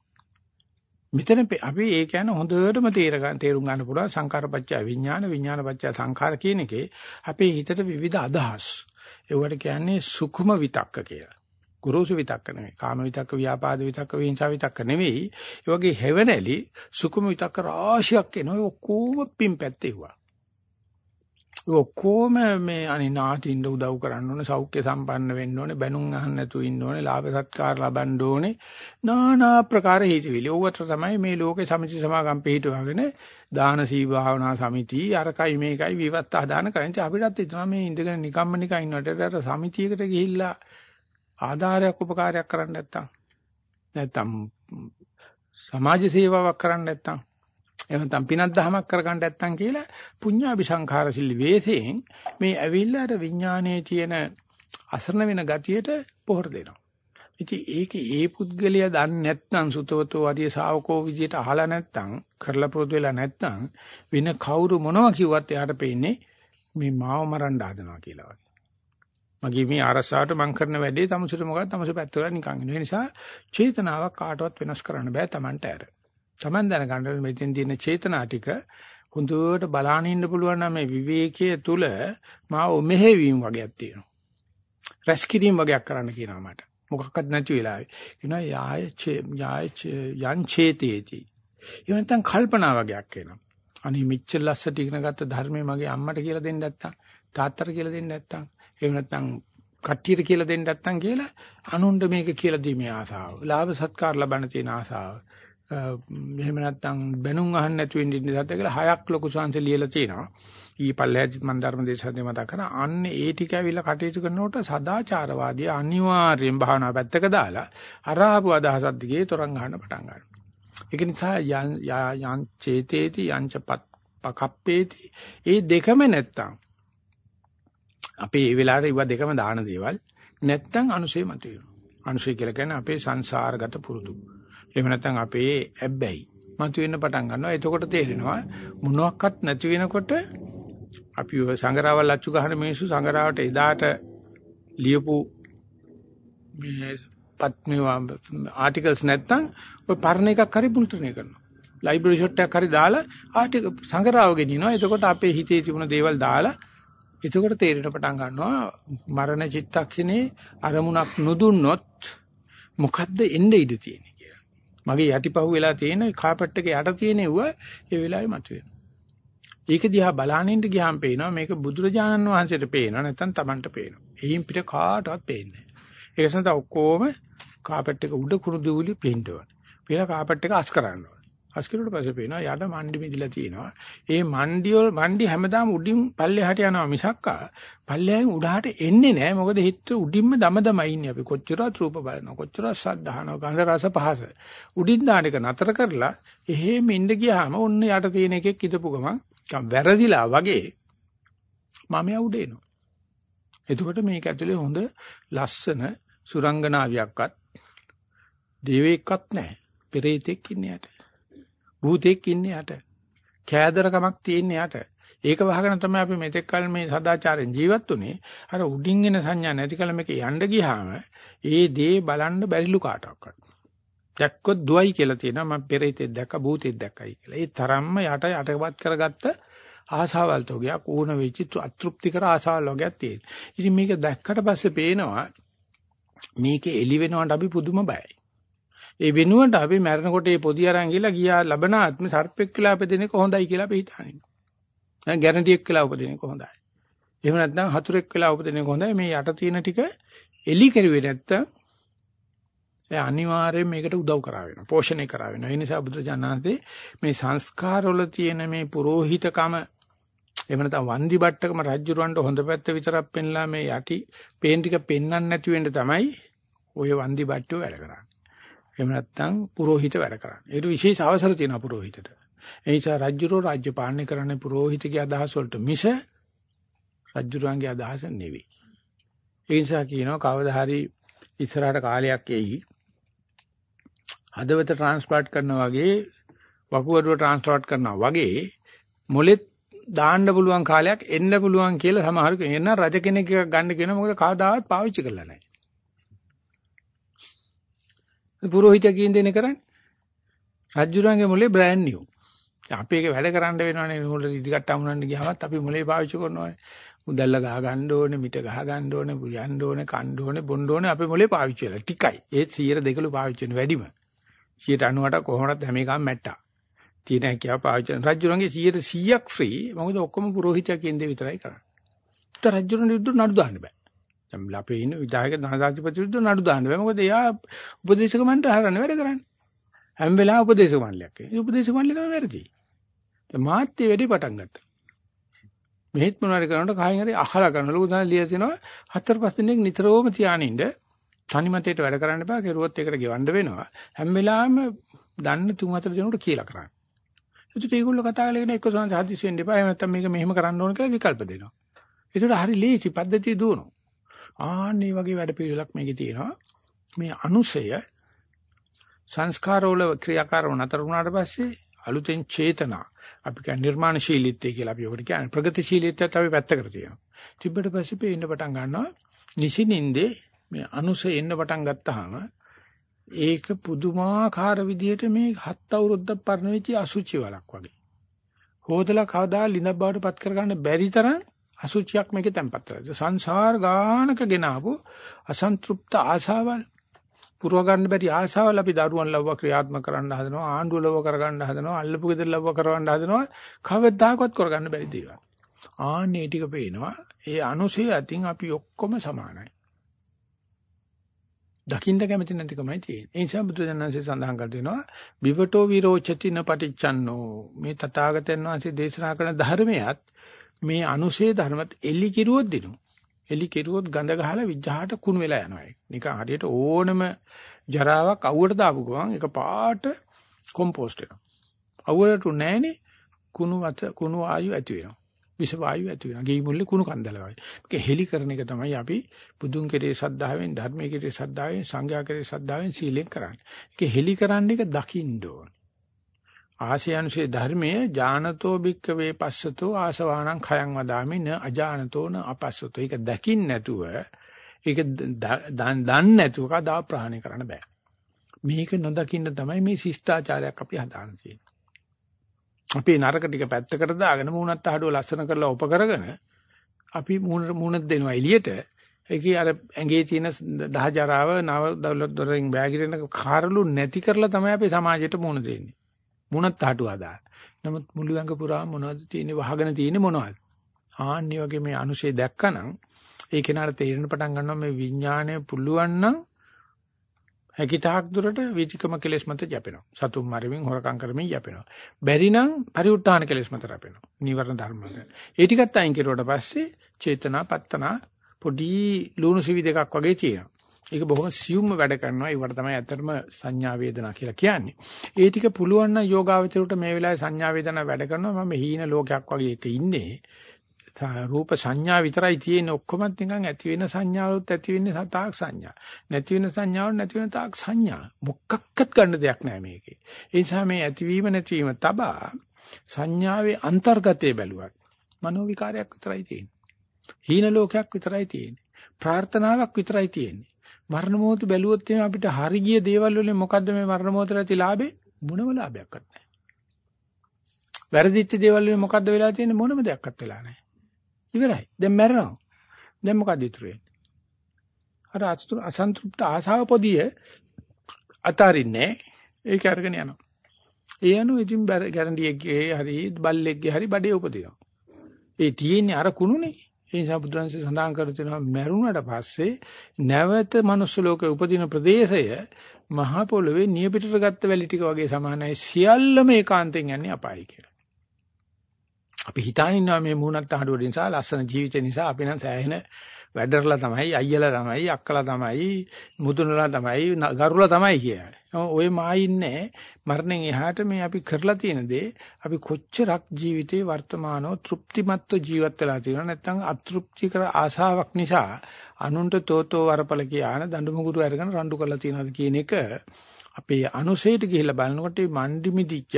මෙතන අපි ඒ කියන්නේ හොඳටම තේර ගන්න තේරුම් ගන්න පුළුවන් සංකාරපච්චය විඥාන විඥානපච්චය සංඛාර කියන එකේ අපේ හිතට විවිධ අදහස්. ඒවට කියන්නේ සුකුම විතක්ක කියලා. ගුරුසු විතක්ක නෙවෙයි. කාම විතක්ක, ව්‍යාපාද විතක්ක, විහිංසා විතක්ක නෙවෙයි. ඒ වගේ හැවණැලි සුකුම විතක්ක රාශියක් එනවා. ඔක්කොම පින් පැත්තේ වුණා. ඔක්කොම මේ අනිනාටින්න උදව් කරන්න ඕනේ සෞඛ්‍ය සම්පන්න වෙන්න ඕනේ බැනුම් අහන්න නැතුව ඉන්න ඕනේ ලාභ සත්කාර ලබන්න ඕනේ নানা ප්‍රකාර හිතවිලි. ඕවට තමයි මේ ලෝකේ සමිති සමාගම් පිටවගෙන දාන සී භාවනා සමිති අරකයි මේකයි විවත්ත හදාන කරන්නේ අපිටත් හිතනවා මේ ඉඳගෙන නිකම්ම නිකන් ඉන්නවට අර සමිතියකට ගිහිල්ලා ආධාරයක් උපකාරයක් කරන්න නැත්තම් නැත්තම් සමාජ සේවාවක් කරන්න නැත්තම් එහෙම නැත්නම් පිනක් දහමක් කරගන්න නැත්තම් කියලා පුඤ්ඤාபிසංඛාර සිල් වේසයෙන් මේ ඇවිල්ලා අර විඥානයේ තියෙන අසරණ වෙන ගතියට පොහොර දෙනවා. ඉතින් ඒක ඒ පුද්ගලයා දන්නේ නැත්නම් සුතවතෝ ආදී ශාවකෝ විදියට අහලා නැත්නම් කරලා පුරුදු වෙලා නැත්නම් වෙන කවුරු මොනවා කිව්වත් එයාට පේන්නේ මේ මාව මරන්න හදනවා කියලා වගේ. මගේ මේ අරසාවට මං කරන වැඩේ තමුසෙට මොකක්ද තමුසෙ පැත්තට නිකන් ඉන්න. ඒ නිසා චේතනාවක් කාටවත් වෙනස් කරන්න බෑ Tamanට ඇර. Taman දැනගන්න මෙතෙන් තියෙන චේතනා ටික හොඳට බලාගෙන ඉන්න පුළුවන් නම් මේ විවේකයේ තුල මාව මෙහෙවීම වගේක් තියෙනවා. රැස්කිරීම වගේක් කරන්න කියනවා මට. මොකක්වත් නැති වෙලාවේ. කියනවා යාය යාය යං චේතේති. ඒ නැත්තම් කල්පනා වගේක් එනවා. අනේ මෙච්චර ලස්සට ඉගෙන ගත්ත ධර්මයේ මගේ අම්මට කියලා දෙන්න නැත්තම් තාත්තට කියලා දෙන්න නැත්තම් එහෙම නැත්තම් කට්ටියට කියලා දෙන්න නැත්තම් කියලා අනුන්ට මේක කියලා දීමේ ආසාව. ලාභ සත්කාර ලබන්න තියෙන ආසාව. එහෙම නැත්නම් බැනුම් අහන්න නැතුව ඉන්න ඉඳලා කියලා හයක් ලොකු සංසය ලියලා තියෙනවා. ඊ පල්ලෙහාදිත් මන් ධර්ම දේශනාවේ මතක් කරා අන්න ඒ ටික ඇවිල්ලා කටයුතු කරනකොට සදාචාරවාදී අනිවාර්යෙන් භාවනා පැත්තක දාලා අරහපු අදහසක් දිගේ තරංග ගන්න පටන් ගන්නවා. ඒක නිසා යං චේතේති යංච පකප්පේති ඒ දෙකම නැත්තම් අපේ මේ වෙලාවේ ඉව දෙකම දාන දේවල් නැත්තම් අනුසය මතුවෙනවා. අනුසය කියලා කියන්නේ අපේ සංසාරගත පුරුදු. එහෙම නැත්නම් අපේ ඇබ්බැහි මතුවෙන්න පටන් ගන්නවා. එතකොට තේරෙනවා මොනවත් නැති වෙනකොට අපි ඔය සංගරාවල් අච්චු ගහන මිනිස්සු සංගරාවට එදාට ලියපු මේ පත්මේ ආටිකල්ස් නැත්තම් ඔය පරණ එකක් හරි මුද්‍රණය කරනවා. ලයිබ්‍රරි ෂොට් එකක් හරි දාලා ආටික සංගරාව ගෙනියනවා. එතකොට අපේ හිතේ තිබුණ දේවල් දාලා එතකොට තේරෙන පටන් ගන්නවා මරණ චිත්තක්ෂණේ අරමුණක් නොදුන්නොත් මොකද්ද එන්නේ ඉඳ තියෙන්නේ. මගේ යටිපහුව වෙලා තියෙන කාපට් එක යට තියෙන ඒව ඒ වෙලාවේ මතුවෙනවා. ඒක දිහා බලානින්න ගියාම පේනවා මේක බුදුරජාණන් වහන්සේට පේනවා නැත්නම් Tamanට පේනවා. එයින් පිට කාටවත් පේන්නේ නැහැ. ඒක නිසා ඔක්කොම කාපට් එක උඩ කුණු දුවිලි පේන්න ඕනේ. පේලා කාපට් එක අස් කරන්න ඕනේ. අස්කිරුවට පස්සේ පේනවා යට මණ්ඩි මිදිලා තියෙනවා. ඒ මණ්ඩි වල මණ්ඩි හැමදාම උඩින් පල්ලෙහාට යනවා මිසක්කා පල්ලෙහාන් උඩහට එන්නේ නැහැ. මොකද හිත උඩින්ම දමදම ඉන්නේ අපි. කොච්චරවත් රූප බලනවා. කොච්චරවත් සද්ධාහනවා. ගන්ධ රස පහස. උඩින් දාන එක නතර කරලා එහෙම ඉන්න ගියාම ඔන්න යට තියෙන එකෙක් ඉදපු ගමන් වැරදිලා වගේ මම උඩ එනවා. එතකොට මේක ඇතුලේ හොඳ ලස්සන සුරංගනාවියක්වත් දේවෙක්වත් නැහැ. පෙරේතෙක් ඉන්නේ යට. භූතෙක් ඉන්නේ යට. කෑදරකමක් තියෙන්නේ යට. ඒක වහගෙන තමයි අපි මෙතෙක් කල මේ සදාචාරයෙන් ජීවත් වුනේ. අර උඩින් එන සංඥා නැති කල මේක යන්න ගියාම ඒ දේ බලන්න බැරිලු කාටවත්. දැක්කොත් දුවයි කියලා තියෙනවා මම පෙරේතෙක් දැක්ක භූතෙක් දැක්කයි කියලා. ඒ තරම්ම යට යටපත් කරගත්ත ආසාවල් තෝගයක් ඌන වෙච්ච අතෘප්තිකර ආසාවල් වගේක් තියෙන. ඉතින් මේක දැක්කට පස්සේ පේනවා මේකේ එලි වෙනවට අපි පුදුම බයයි. ඒ වෙනුවට අපි මරණකොට මේ පොඩි අරන් ගිහලා ගියා ලබන ආත්ම සර්පෙක් කියලා උපදින එක හොඳයි කියලා අපි හිතන්නේ. දැන් ගැරන්ටියක් කියලා උපදින එක හොඳයි. එහෙම නැත්නම් හතුරෙක් කියලා උපදින එක හොඳයි. මේ යට තියෙන ටික එලි කරුවේ නැත්තම් ඒ අනිවාර්යයෙන් මේකට උදව් කරා වෙනවා. පෝෂණය කරා වෙනවා. ඒ නිසා බුදුරජාණන්සේ මේ සංස්කාරවල තියෙන මේ පුරෝහිතකම එහෙම නැත්නම් වන්දි බට්ටකම රජුරවන්ට හොඳ පැත්ත විතරක් පෙන්ලා මේ යටි පේන් ටික පෙන්වන්න නැති වෙන්න තමයි ඔය වන්දි බට්ටෝ වැඩ කරන්නේ. එහෙම නැත්නම් පුරোহিත වැඩ කරන්නේ. ඒක විශේෂ අවසර තියෙනවා පුරোহিතට. ඒ නිසා රජුරෝ රාජ්‍ය පාලනය කරන්නේ පුරোহিතගේ අදහස් වලට මිස රජුරන්ගේ අදහස නෙවෙයි. ඒ නිසා කියනවා කවදා හරි ඉස්සරහට කාලයක් එයි. හදවත ට්‍රාන්ස්පෝට් කරනවා වගේ වකුගඩුව ට්‍රාන්ස්පෝට් කරනවා වගේ මොලෙත් දාන්න පුළුවන් කාලයක් එන්න පුළුවන් කියලා සමහර කෙනා රජ කෙනෙක් ගන්න කියන මොකද කවදාවත් පාවිච්චි කරලා නැහැ. පුරোহিතය කියන දේ නේ කරන්නේ. රජුරන්ගේ මොලේ බ්‍රෑන්ඩ් නිව්. අපි ඒක වැඩ කරන්න වෙනවනේ නූල් ඉදිකට අමුණන්න ගියාමත් අපි මොලේ පාවිච්චි කරනවානේ. උදැල්ල ගහ ගන්න ඕනේ, මිට ගහ ගන්න ඕනේ, බුයන්න ඕනේ, කන්න ඕනේ, බොන්න ඕනේ අපි මොලේ පාවිච්චි වෙලා. ටිකයි. ඒත් 100 2කලු පාවිච්චි වෙන වැඩිම. 98 කොහොමවත් හැම එකම මැට්ටා. තියෙන හැකියාව පාවිච්චි කරන රජුරන්ගේ 100ක් ෆ්‍රී. මොකද ඔක්කොම පුරোহিතය කියන දේ විතරයි කරන්නේ. ඒත් රජුරන් විරුද්ධ නඩු දාන්න බෑ. දැන් අපේ ඉන්න විධායක ධනදාතිපති විරුද්ධ නඩු දාන්න බෑ. මොකද එයා උපදේශක මණ්ඩල හරන්න වැඩ කරන්නේ. හැම වෙලාවෙම උපදේශක මණ්ඩලයක්. ඒ උපදේශක මණ්ඩලය තමයි වැරදි. දැන් මාත්‍ය වැඩි පටන් ගත්තා. මෙහෙත් මොනවාරි කරනකොට කායින් හරි අහලා කරන ලොකු තමයි ලියලා තිනවා හතර පහ දිනක් නිතරම තියානින්න තනිමතේට වැඩ කරන්න බෑ කෙරුවොත් ඒකට ගෙවන්න වෙනවා හැම වෙලාවෙම දන්න තුන් හතර දෙනෙකුට කියලා කරන්න ඒකට ඒගොල්ලෝ කතා කරගෙන එක්ක සෝන්ස හදිස් වෙන්න එපා. එහෙම නැත්නම් මේක මෙහෙම කරන්න ඕන කියලා විකල්ප දෙනවා. ඒකට හරි ලේසි පද්ධතිය දුවනවා. ආන්නේ වගේ වැඩ පිළිවෙලක් මේකේ තියෙනවා. මේ අනුසය සංස්කාරවල ක්‍රියාකාරව නතර වුණාට පස්සේ අලුතෙන් චේතනා අපි කියන්නේ නිර්මාණශීලීත්වය කියලා අපි ඔකට කියන්නේ ප්‍රගතිශීලීත්වයත් අපි පැත්තකට තියෙනවා. තිබ්බට පස්සේ පේන්න පටන් ගන්නවා නිසිනින්දේ මේ අනුසය එන්න පටන් ගත්තාම ඒක පුදුමාකාර විදිහට මේ හත් අවුරුද්දක් පරණ වෙච්ච අසුචි වලක් වගේ. හොදලා කවදා ලිඳ බවට පත් කරගන්න බැරි තරම් අසුචියක් මේකේ තැම්පත් කරලා. සංසාර ගානක ගෙනාවු අසන්තෘප්ත ආශාවල් පුරව ගන්න බැරි ආශාවල් අපි දරුවන් ලව්ව ක්‍රියාත්මක කරන්න හදනවා ආණ්ඩුව ලව්ව කරගන්න හදනවා අල්ලපු ගෙදර ලව්ව කරවන්න හදනවා කවදාකවත් කරගන්න බැරි දේවල්. ආන්නේ ටික පේනවා. ඒ අනුසය අතින් අපි ඔක්කොම සමානයි. දකින්න කැමති නැතිකමයි තියෙන්නේ. ඒ නිසා බුදුදන්නන්සේ සඳහන් කර දෙනවා විවටෝ විරෝචති න පටිච්චන්නෝ මේ තථාගතයන් වහන්සේ දේශනා කරන ධර්මයත් මේ අනුශේ ධර්මත් එලි කිරුවොත් දිනු. එලි කිරුවොත් ගඳ ගහලා විජහාට කුණු වෙලා යනවා ඒක. නිකන් හරියට ඕනම ජරාවක් අවුවට දාපු ගමන් ඒක පාට කොම්පෝස්ට් වෙනවා. අවුවට නැහැනේ කුණු වත කුණු ආයු ඇති වෙනවා. විස වායු ඇති වෙනවා. ගෙයි මුල්ලේ කුණු කන්දල වගේ. මේක හෙලි කරන එක තමයි අපි බුදුන් කෙරේ සද්ධාවෙන් ධර්මයේ කෙරේ සද්ධාවෙන් සංඝයා කෙරේ සද්ධාවෙන් සීලෙන් කරන්නේ. ඒක හෙලි කරන්න එක දකින්න ඕන. ආශයන්සේ ධර්මයේ ඥානතෝ භික්කවේ පස්සතෝ ආසවාණං khයං වදාමි න අජානතෝ න අපස්සතෝ. ඒක දකින්න නැතුව ඒක දන්නේ නැතුව කදා ප්‍රහාණය කරන්න බෑ. මේක නොදකින්න තමයි මේ ශිෂ්ටාචාරයක් අපි හදාන්න තියෙන්නේ. අපි නරක ටික පැත්තකට දාගෙන මූණත් අහඩුව ලස්සන කරලා උප කරගෙන අපි මූණ මූණත් දෙනවා එළියට ඒකේ අර ඇඟේ තියෙන දහජරාව නව දොරෙන් බෑගිරෙන කාරළු නැති කරලා තමයි අපි සමාජයට මූණ දෙන්නේ මුණත් හටුවා දාන්න. නමුත් මුළු ඇඟ පුරා මොනවද තියෙන්නේ වහගෙන තියෙන්නේ මොනවද? ආන්නේ වගේ මේ අනුශේ දැක්කනම් ඒ කෙනාට තේරෙන පටන් ගන්නවා මේ විඥාණය පුළුවන් නම් හැකිතාක් දුරට විචිකම කෙලෙස් මත යැපෙනවා. සතුම් මරමින් හොරකම් කරමින් යැපෙනවා. බැරි නම් පරිඋත්ථාන කෙලෙස් මත රැපෙනවා. නීවරණ ධර්ම වල. ඒ ටිකත් අයින් කෙරුවට පස්සේ චේතනා පත්තනා පොඩි ලුණු සිවි දෙකක් වගේ තියෙනවා. ඒක බොහොම සියුම්ම වැඩ කරනවා. ඒවට තමයි ඇත්තටම සංඥා වේදනා කියලා කියන්නේ. ඒ ටික පුළුවන් නම් යෝගාවචරයට මේ වෙලාවේ සංඥා වේදනා වැඩ කරනවා. මම හීන ලෝකයක් වගේ එක ඉන්නේ. රූප සංඥා විතරයි තියෙන්නේ ඔක්කොමත් නිකන් ඇති වෙන සංඥාවලුත් ඇති වෙන්නේ සතාක් සංඥා නැති වෙන සංඥාවල් නැති වෙන තාක් සංඥා මොකක්වත් ගන්න දෙයක් නැහැ මේකේ ඒ නිසා මේ ඇතිවීම නැතිවීම තබා සංඥාවේ අන්තර්ගතයේ බැලුවත් මනෝ විකාරයක් විතරයි තියෙන්නේ. හීන ලෝකයක් විතරයි තියෙන්නේ. ප්‍රාර්ථනාවක් විතරයි තියෙන්නේ. මරණ මොහොත බැලුවොත් එimhe අපිට හරි ගිය දේවල් වලින් මොකද්ද මේ මරණ මොහොතට ඇති ලාභේ? මොනම ලාභයක්වත් නැහැ. වැරදිච්ච දේවල් වලින් මොකද්ද වෙලා තියෙන්නේ? මොනම දෙයක්වත් වෙලා නැහැ. ඉවරයි. දැන් මැරෙනවා. දැන් මොකද්ද ඉතුරු වෙන්නේ? අර අසන්තෘප්ත ආශාව පොදිය අතාරින්නේ ඒක අරගෙන යනවා. ඒ අනුව ඉතින් ගැරන්ඩියෙක්ගේ හරි බල්ලෙක්ගේ හරි බඩේ උපදිනවා. ඒ තියෙන්නේ අර කුණුනේ. ඒ නිසා බුදුරන්සේ සඳහන් කර තියෙනවා මැරුණට පස්සේ නැවත මනුස්ස ලෝකේ උපදින ප්‍රදේශය මහ පොළොවේ නියපිටට ගත්ත වැලි ටික වගේ සමානයි සියල්ලම ඒකාන්තයෙන් යන්නේ අපායි කියලා. අපි හිතාන ඉන්නවා මේ මුණත් අහඩුව නිසා ලස්සන ජීවිත නිසා අපි නම් සෑහෙන වැඩරලා තමයි අයියලා තමයි අක්කලා තමයි මුතුනලා තමයි ගරුලා තමයි කියන්නේ. ඔය මායින්නේ මරණයෙන් එහාට මේ අපි කරලා තියෙන දේ අපි කොච්චරක් ජීවිතේ වර්තමානව තෘප්තිමත්ව ජීවත් වෙලා තියෙනවද? නැත්නම් අතෘප්තිකර ආශාවක් නිසා අනුන්ට තෝතෝ වරපල කියන දඬු මුගුරු අරගෙන රණ්ඩු කරලා තියෙනවද කියන එක අපේ අනුසයට ගිහිල්ලා බලනකොට මණ්ඩි මිදිච්ච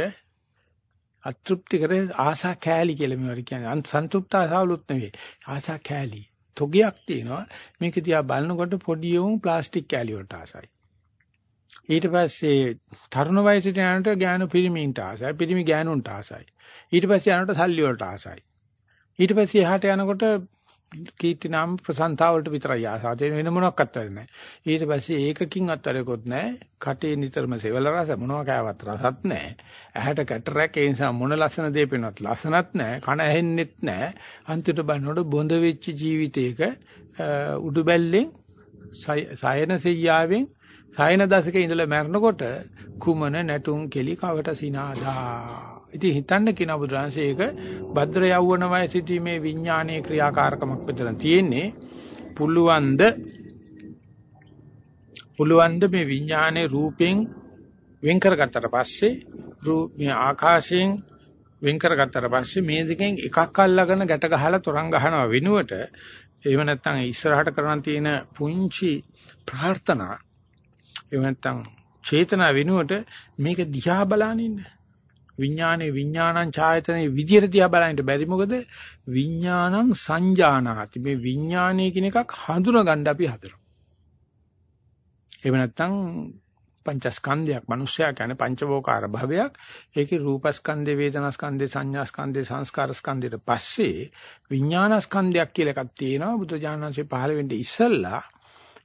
අතෘප්තිකර ආශා කෑලි කියලා මේවට කියන්නේ. සන්තුෂ්ත ආශාවලුත් නෙවෙයි. ආශා කෑලි. තොගයක් තියෙනවා. මේක දිහා බලනකොට පොඩි උන් ප්ලාස්ටික් කෑලි වලට ආසයි. ඊට පස්සේ තරුණ වයසට යනකොට ඥාන පිරිමින්ට ආසයි. පිරිමි ඥානුන්ට ආසයි. ඊට පස්සේ යනකොට සල්ලි වලට ආසයි. ඊට පස්සේ එහාට යනකොට කීර්ති නාම ප්‍රසංතාව වලට විතරයි ආසාව තියෙන වෙන මොනක්වත් වෙන්නේ නැහැ. ඊට පස්සේ ඒකකින් අත්තරෙකොත් නැහැ. කටේ නිතරම සෙවල රස මොනවා කෑවත් රසත් නැහැ. ඇහැට කැටරක් ඒ නිසා මොන ලස්සන දේ පේනවත් ලස්සනත් නැහැ. කන ඇහෙන්නෙත් නැහැ. අන්තිමට බලනකොට බොඳ වෙච්ච ජීවිතයක උඩු බැල්ලෙන් සයන සෙයියාවෙන් සයන දශකේ ඉඳලා මැරෙනකොට කුමන නැටුම් කෙලි කවට සිනාදා. ඉතින් හිතන්න කියන බුදුරජාණන්සේ ඒක භද්‍ර යවවන වයසේදී මේ විඥානීය ක්‍රියාකාරකමක් විතර තියෙන්නේ. පුළුවන්ද පුළුවන්ද මේ විඥානයේ රූපෙන් වෙන් කරගත්තට පස්සේ මේ ආකාශයෙන් වෙන් කරගත්තට පස්සේ මේ දෙකෙන් එකක් අල්ලගෙන ගැට ගහලා තරංග ගහනවා වෙනුවට එහෙම නැත්නම් ඉස්සරහට කරන් තියෙන පුංචි ප්‍රාර්ථනා එහෙම නැත්නම් චේතනා වෙනුවට මේක දිහා බලනින්න විඥානේ විඥානං ඡායතනේ විදියට දිහා බලන්න බැරි මොකද? විඥානං සංජානාති. මේ විඥානය කියන එකක් හඳුනා ගන්න අපි හදනවා. එහෙම නැත්නම් පංචස්කන්ධයක් මිනිස්සයා කියන්නේ පංචවෝකාර භවයක්. ඒකේ රූපස්කන්ධේ වේදනාස්කන්ධේ සංඥාස්කන්ධේ සංස්කාරස්කන්ධයට පස්සේ විඥානස්කන්ධයක් කියලා එකක් තියෙනවා. බුදුජානනාංශේ පහළ වෙන්නේ ඉස්සල්ලා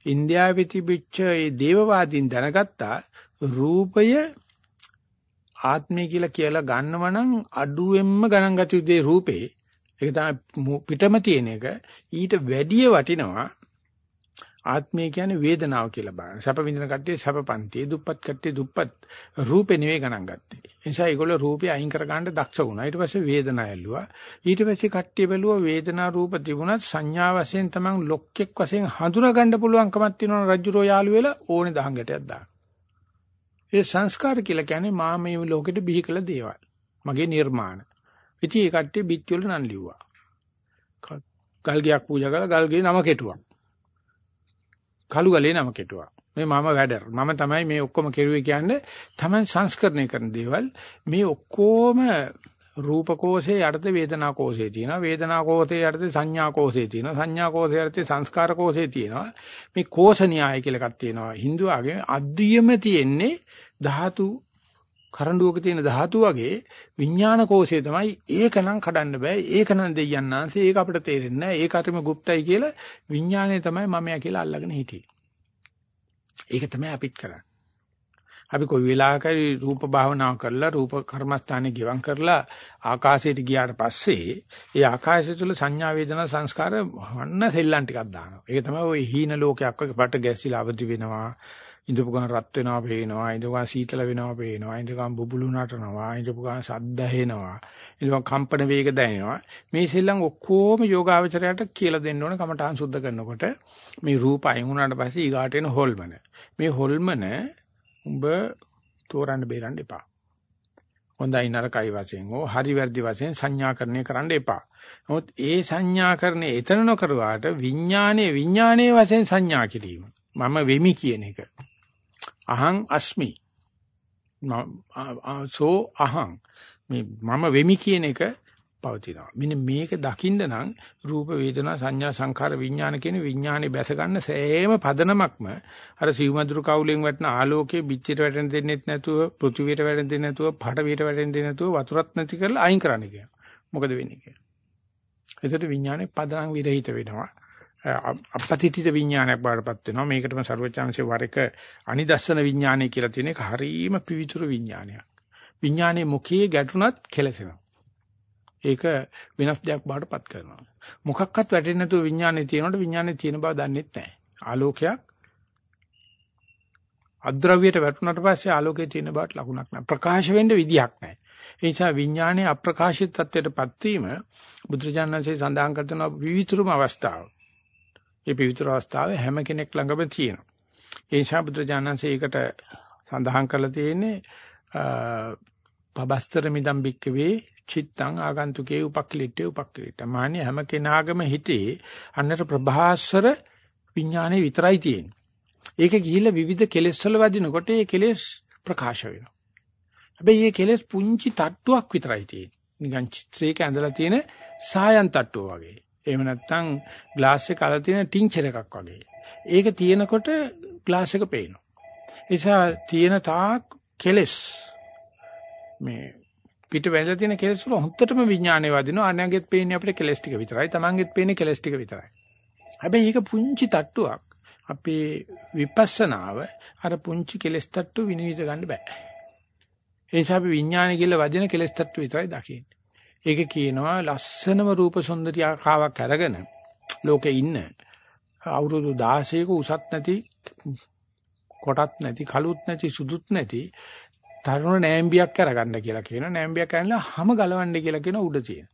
ඉන්දියාවේ තිබිච්ච ඒ දේවවාදීන් දැනගත්තා රූපය ආත්මය කියලා කියලා ගන්නව නම් අඩුවෙන්ම ගණන් ගත යුත්තේ රූපේ. ඒක තමයි පිටම තියෙන එක. ඊට වැඩිය වටිනවා ආත්මය කියන්නේ වේදනාව කියලා බලන්න. සැප විඳින කට්ටිය සැපපන්ති, දුප්පත් කට්ටිය දුප්පත් රූපේ නෙවෙයි ගණන් ගත්තේ. ඒ නිසා ඒගොල්ලෝ රූපය අයින් කර ගන්න දක්ෂ වුණා. ඊට පස්සේ වේදනාව ඇල්ලුවා. ඊට පස්සේ කට්ටිය බැලුවා වේදනා රූප තිබුණත් සංඥා වශයෙන් තමන් ලොක්කෙක් වශයෙන් හඳුනා ගන්න පුළුවන්කමක් තියෙනවා රජුරෝ යාළු වෙලා ඕනේ දහංගටයක් දාන්න. ඒ සංස්කාර කියලා කියන්නේ මා මේ ලෝකෙට බිහි කළ දේවල්. මගේ නිර්මාණ. ඉතින් ඒ කට්ටිය බිත්ති වල නම් ලිව්වා. ගල්ගයක් පූජා කරලා ගල්ගේ නම කෙටුවා. කළු ගලේ නම කෙටුවා. මේ මම වැඩර්. මම තමයි මේ ඔක්කොම කෙරුවේ කියන්නේ තමන් සංස්කරණය කරන දේවල්. මේ ඔක්කොම රූප කෝෂේ යටතේ වේදනා කෝෂේ තියෙනවා. වේදනා කෝෂේ යටතේ සංඥා කෝෂේ තියෙනවා. සංඥා කෝෂේ යටතේ සංස්කාර කෝෂේ තියෙනවා. මේ කෝෂ න්‍යාය කියලා එකක් තියෙනවා. Hindu ආගමේ අද්වියම තියෙන්නේ ධාතු කරඬුවක තියෙන ධාතු වගේ විඥාන කෝෂය තමයි ඒකනම් කඩන්න බෑ. ඒකනම් දෙයයන්ාන්සේ ඒක අපිට තේරෙන්නේ නෑ. ඒක අතම গুপ্তයි කියලා විඥාණය තමයි මමයා කියලා අල්ලගෙන හිටියේ. ඒක තමයි අපිත් කරන්නේ අපි කොයි වෙලාවකරි රූප භාවනාව කරලා රූප කර්මස්ථානේ ගිවම් කරලා ආකාශයට ගියාට පස්සේ ඒ ආකාශය තුල සංඥා වේදනා සංස්කාර වන්න සෙල්ලම් ටිකක් දානවා. ඒක තමයි ওই හීන ලෝකයක් වගේ පට ගැස්සිලා අවදි වෙනවා. ඉඳපු ගමන් රත් වෙනවා පේනවා. ඉඳපු ගමන් සීතල වෙනවා පේනවා. ඉඳපු ගමන් බුබුලු නටනවා. ඉඳපු ගමන් සද්ද ඇහෙනවා. ඉඳපු ගමන් කම්පන වේග දැනෙනවා. මේ සෙල්ලම් ඔක්කොම යෝගාවචරයට කියලා දෙන්න ඕන කමඨාන් සුද්ධ කරනකොට මේ රූප අයින් වුණාට පස්සේ ඊගාට එන හොල්මන. මේ හොල්මන උඹ තෝරන්න බේරන්න එපා. හොඳයි නරකයි වශයෙන් ඕ හරි වැරදි වශයෙන් සංඥාකරණය කරන්න එපා. නමුත් ඒ සංඥාකරණය එතන නොකරුවාට විඥානයේ විඥානයේ වශයෙන් සංඥා කිරීම. මම වෙමි කියන එක. අහං අස්මි. සෝ අහං මේ මම වෙමි කියන එක පවතිනවා. මෙන්න මේක දකින්න නම් රූප වේදනා සංඥා සංඛාර විඥාන කියන විඥානේ බැස ගන්න සෑම පදනමක්ම අර සිව්මදුරු කවුලෙන් වටන ආලෝකයේ පිටියට වැටෙන්න දෙන්නෙත් නැතුව පෘථිවියට වැටෙන්න දෙන්නේ නැතුව පඩවියට වැටෙන්න දෙන්නේ නැතුව වතුරත් නැති කරලා අයින් කරන්න කියනවා. මොකද වෙන්නේ කියලා. ඒසට විඥානේ පදනම් විරහිත වෙනවා. අපපතිතිත විඥානයක් බාටපත් වෙනවා. මේකටම ਸਰවචාන්සේ වර එක අනිදස්සන විඥානය කියලා තියෙන එක හරීම පිවිතුරු විඥානයක්. විඥානයේ මුඛයේ ගැටුණත් කෙලසෙනවා. ඒක වෙනස් දෙයක් බාටපත් කරනවා. මොකක්වත් වැටෙන්නේ නැතුව විඥානේ තියෙනකොට විඥානේ තියෙන බව දන්නෙත් නැහැ. ආලෝකයක් අද්‍රව්‍යයට වැටුණාට පස්සේ ආලෝකයේ තියෙන බවට ලකුණක් නැහැ. ප්‍රකාශ වෙන්න විදියක් නැහැ. ඒ නිසා විඥානයේ අප්‍රකාශිත තත්ත්වයටපත් වීම බුදුරජාණන්සේ සඳහන් කරන විවිතුරුම අවස්ථාව. මේ විවිතුරු අවස්ථාවේ හැම කෙනෙක් ළඟම තියෙනවා. ඒ නිසා බුදුරජාණන්සේ ඒකට සඳහන් කරලා තියෙන්නේ පබස්තර මිදම් බික්කවේ චිත්තං ආගන්තුකේ උපක්ඛලිටේ උපක්ඛලිට. මාන්නේ හැම කෙනාගම හිතේ අන්නතර ප්‍රභාස්වර විඥානේ විතරයි තියෙන්නේ. ඒක ගිහිල්ලා විවිධ කෙලෙස් වල වදිනකොට ඒ කෙලෙස් ප්‍රකාශ වෙනවා. හැබැයි මේ කෙලෙස් පුංචි තට්ටුවක් විතරයි තියෙන්නේ. නිකන් චිත්‍රයක ඇඳලා තියෙන සායන් තට්ටුව වගේ. එහෙම නැත්නම් ග්ලාස් එක අල තියෙන ටින්චර් එකක් වගේ. ඒක තියෙනකොට ග්ලාස් එක පේනවා. ඒ නිසා තියෙන තාක් කෙලෙස් මේ පිට වැළලා තියෙන කෙලෙස් වල හොත්තටම විඥානේ වදිනවා. අනගෙත් පේන්නේ අපිට කෙලෙස් ටික විතරයි. තමන්ගෙත් පේන්නේ කෙලෙස් ටික විතරයි. හැබැයි ඒක පුංචි තට්ටුවක්. අපේ විපස්සනාව අර පුංචි කෙලෙස් තට්ටු විනිවිද ගන්න බෑ. ඒ නිසා අපි විඥානේ කියලා වදින කෙලෙස් තට්ටු විතරයි දකින්නේ. ඒක කියනවා ලස්සනම රූප සුන්දරියාකාවක් අරගෙන ලෝකේ ඉන්න අවුරුදු 16ක උසත් නැති කොටත් නැති කළුත් නැති සුදුත් නැති තරුණ නෑම්බියක් අරගන්න කියලා කියනවා. නෑම්බියක් අරලා හැම ගලවන්න කියලා කියන උඩ තියෙන.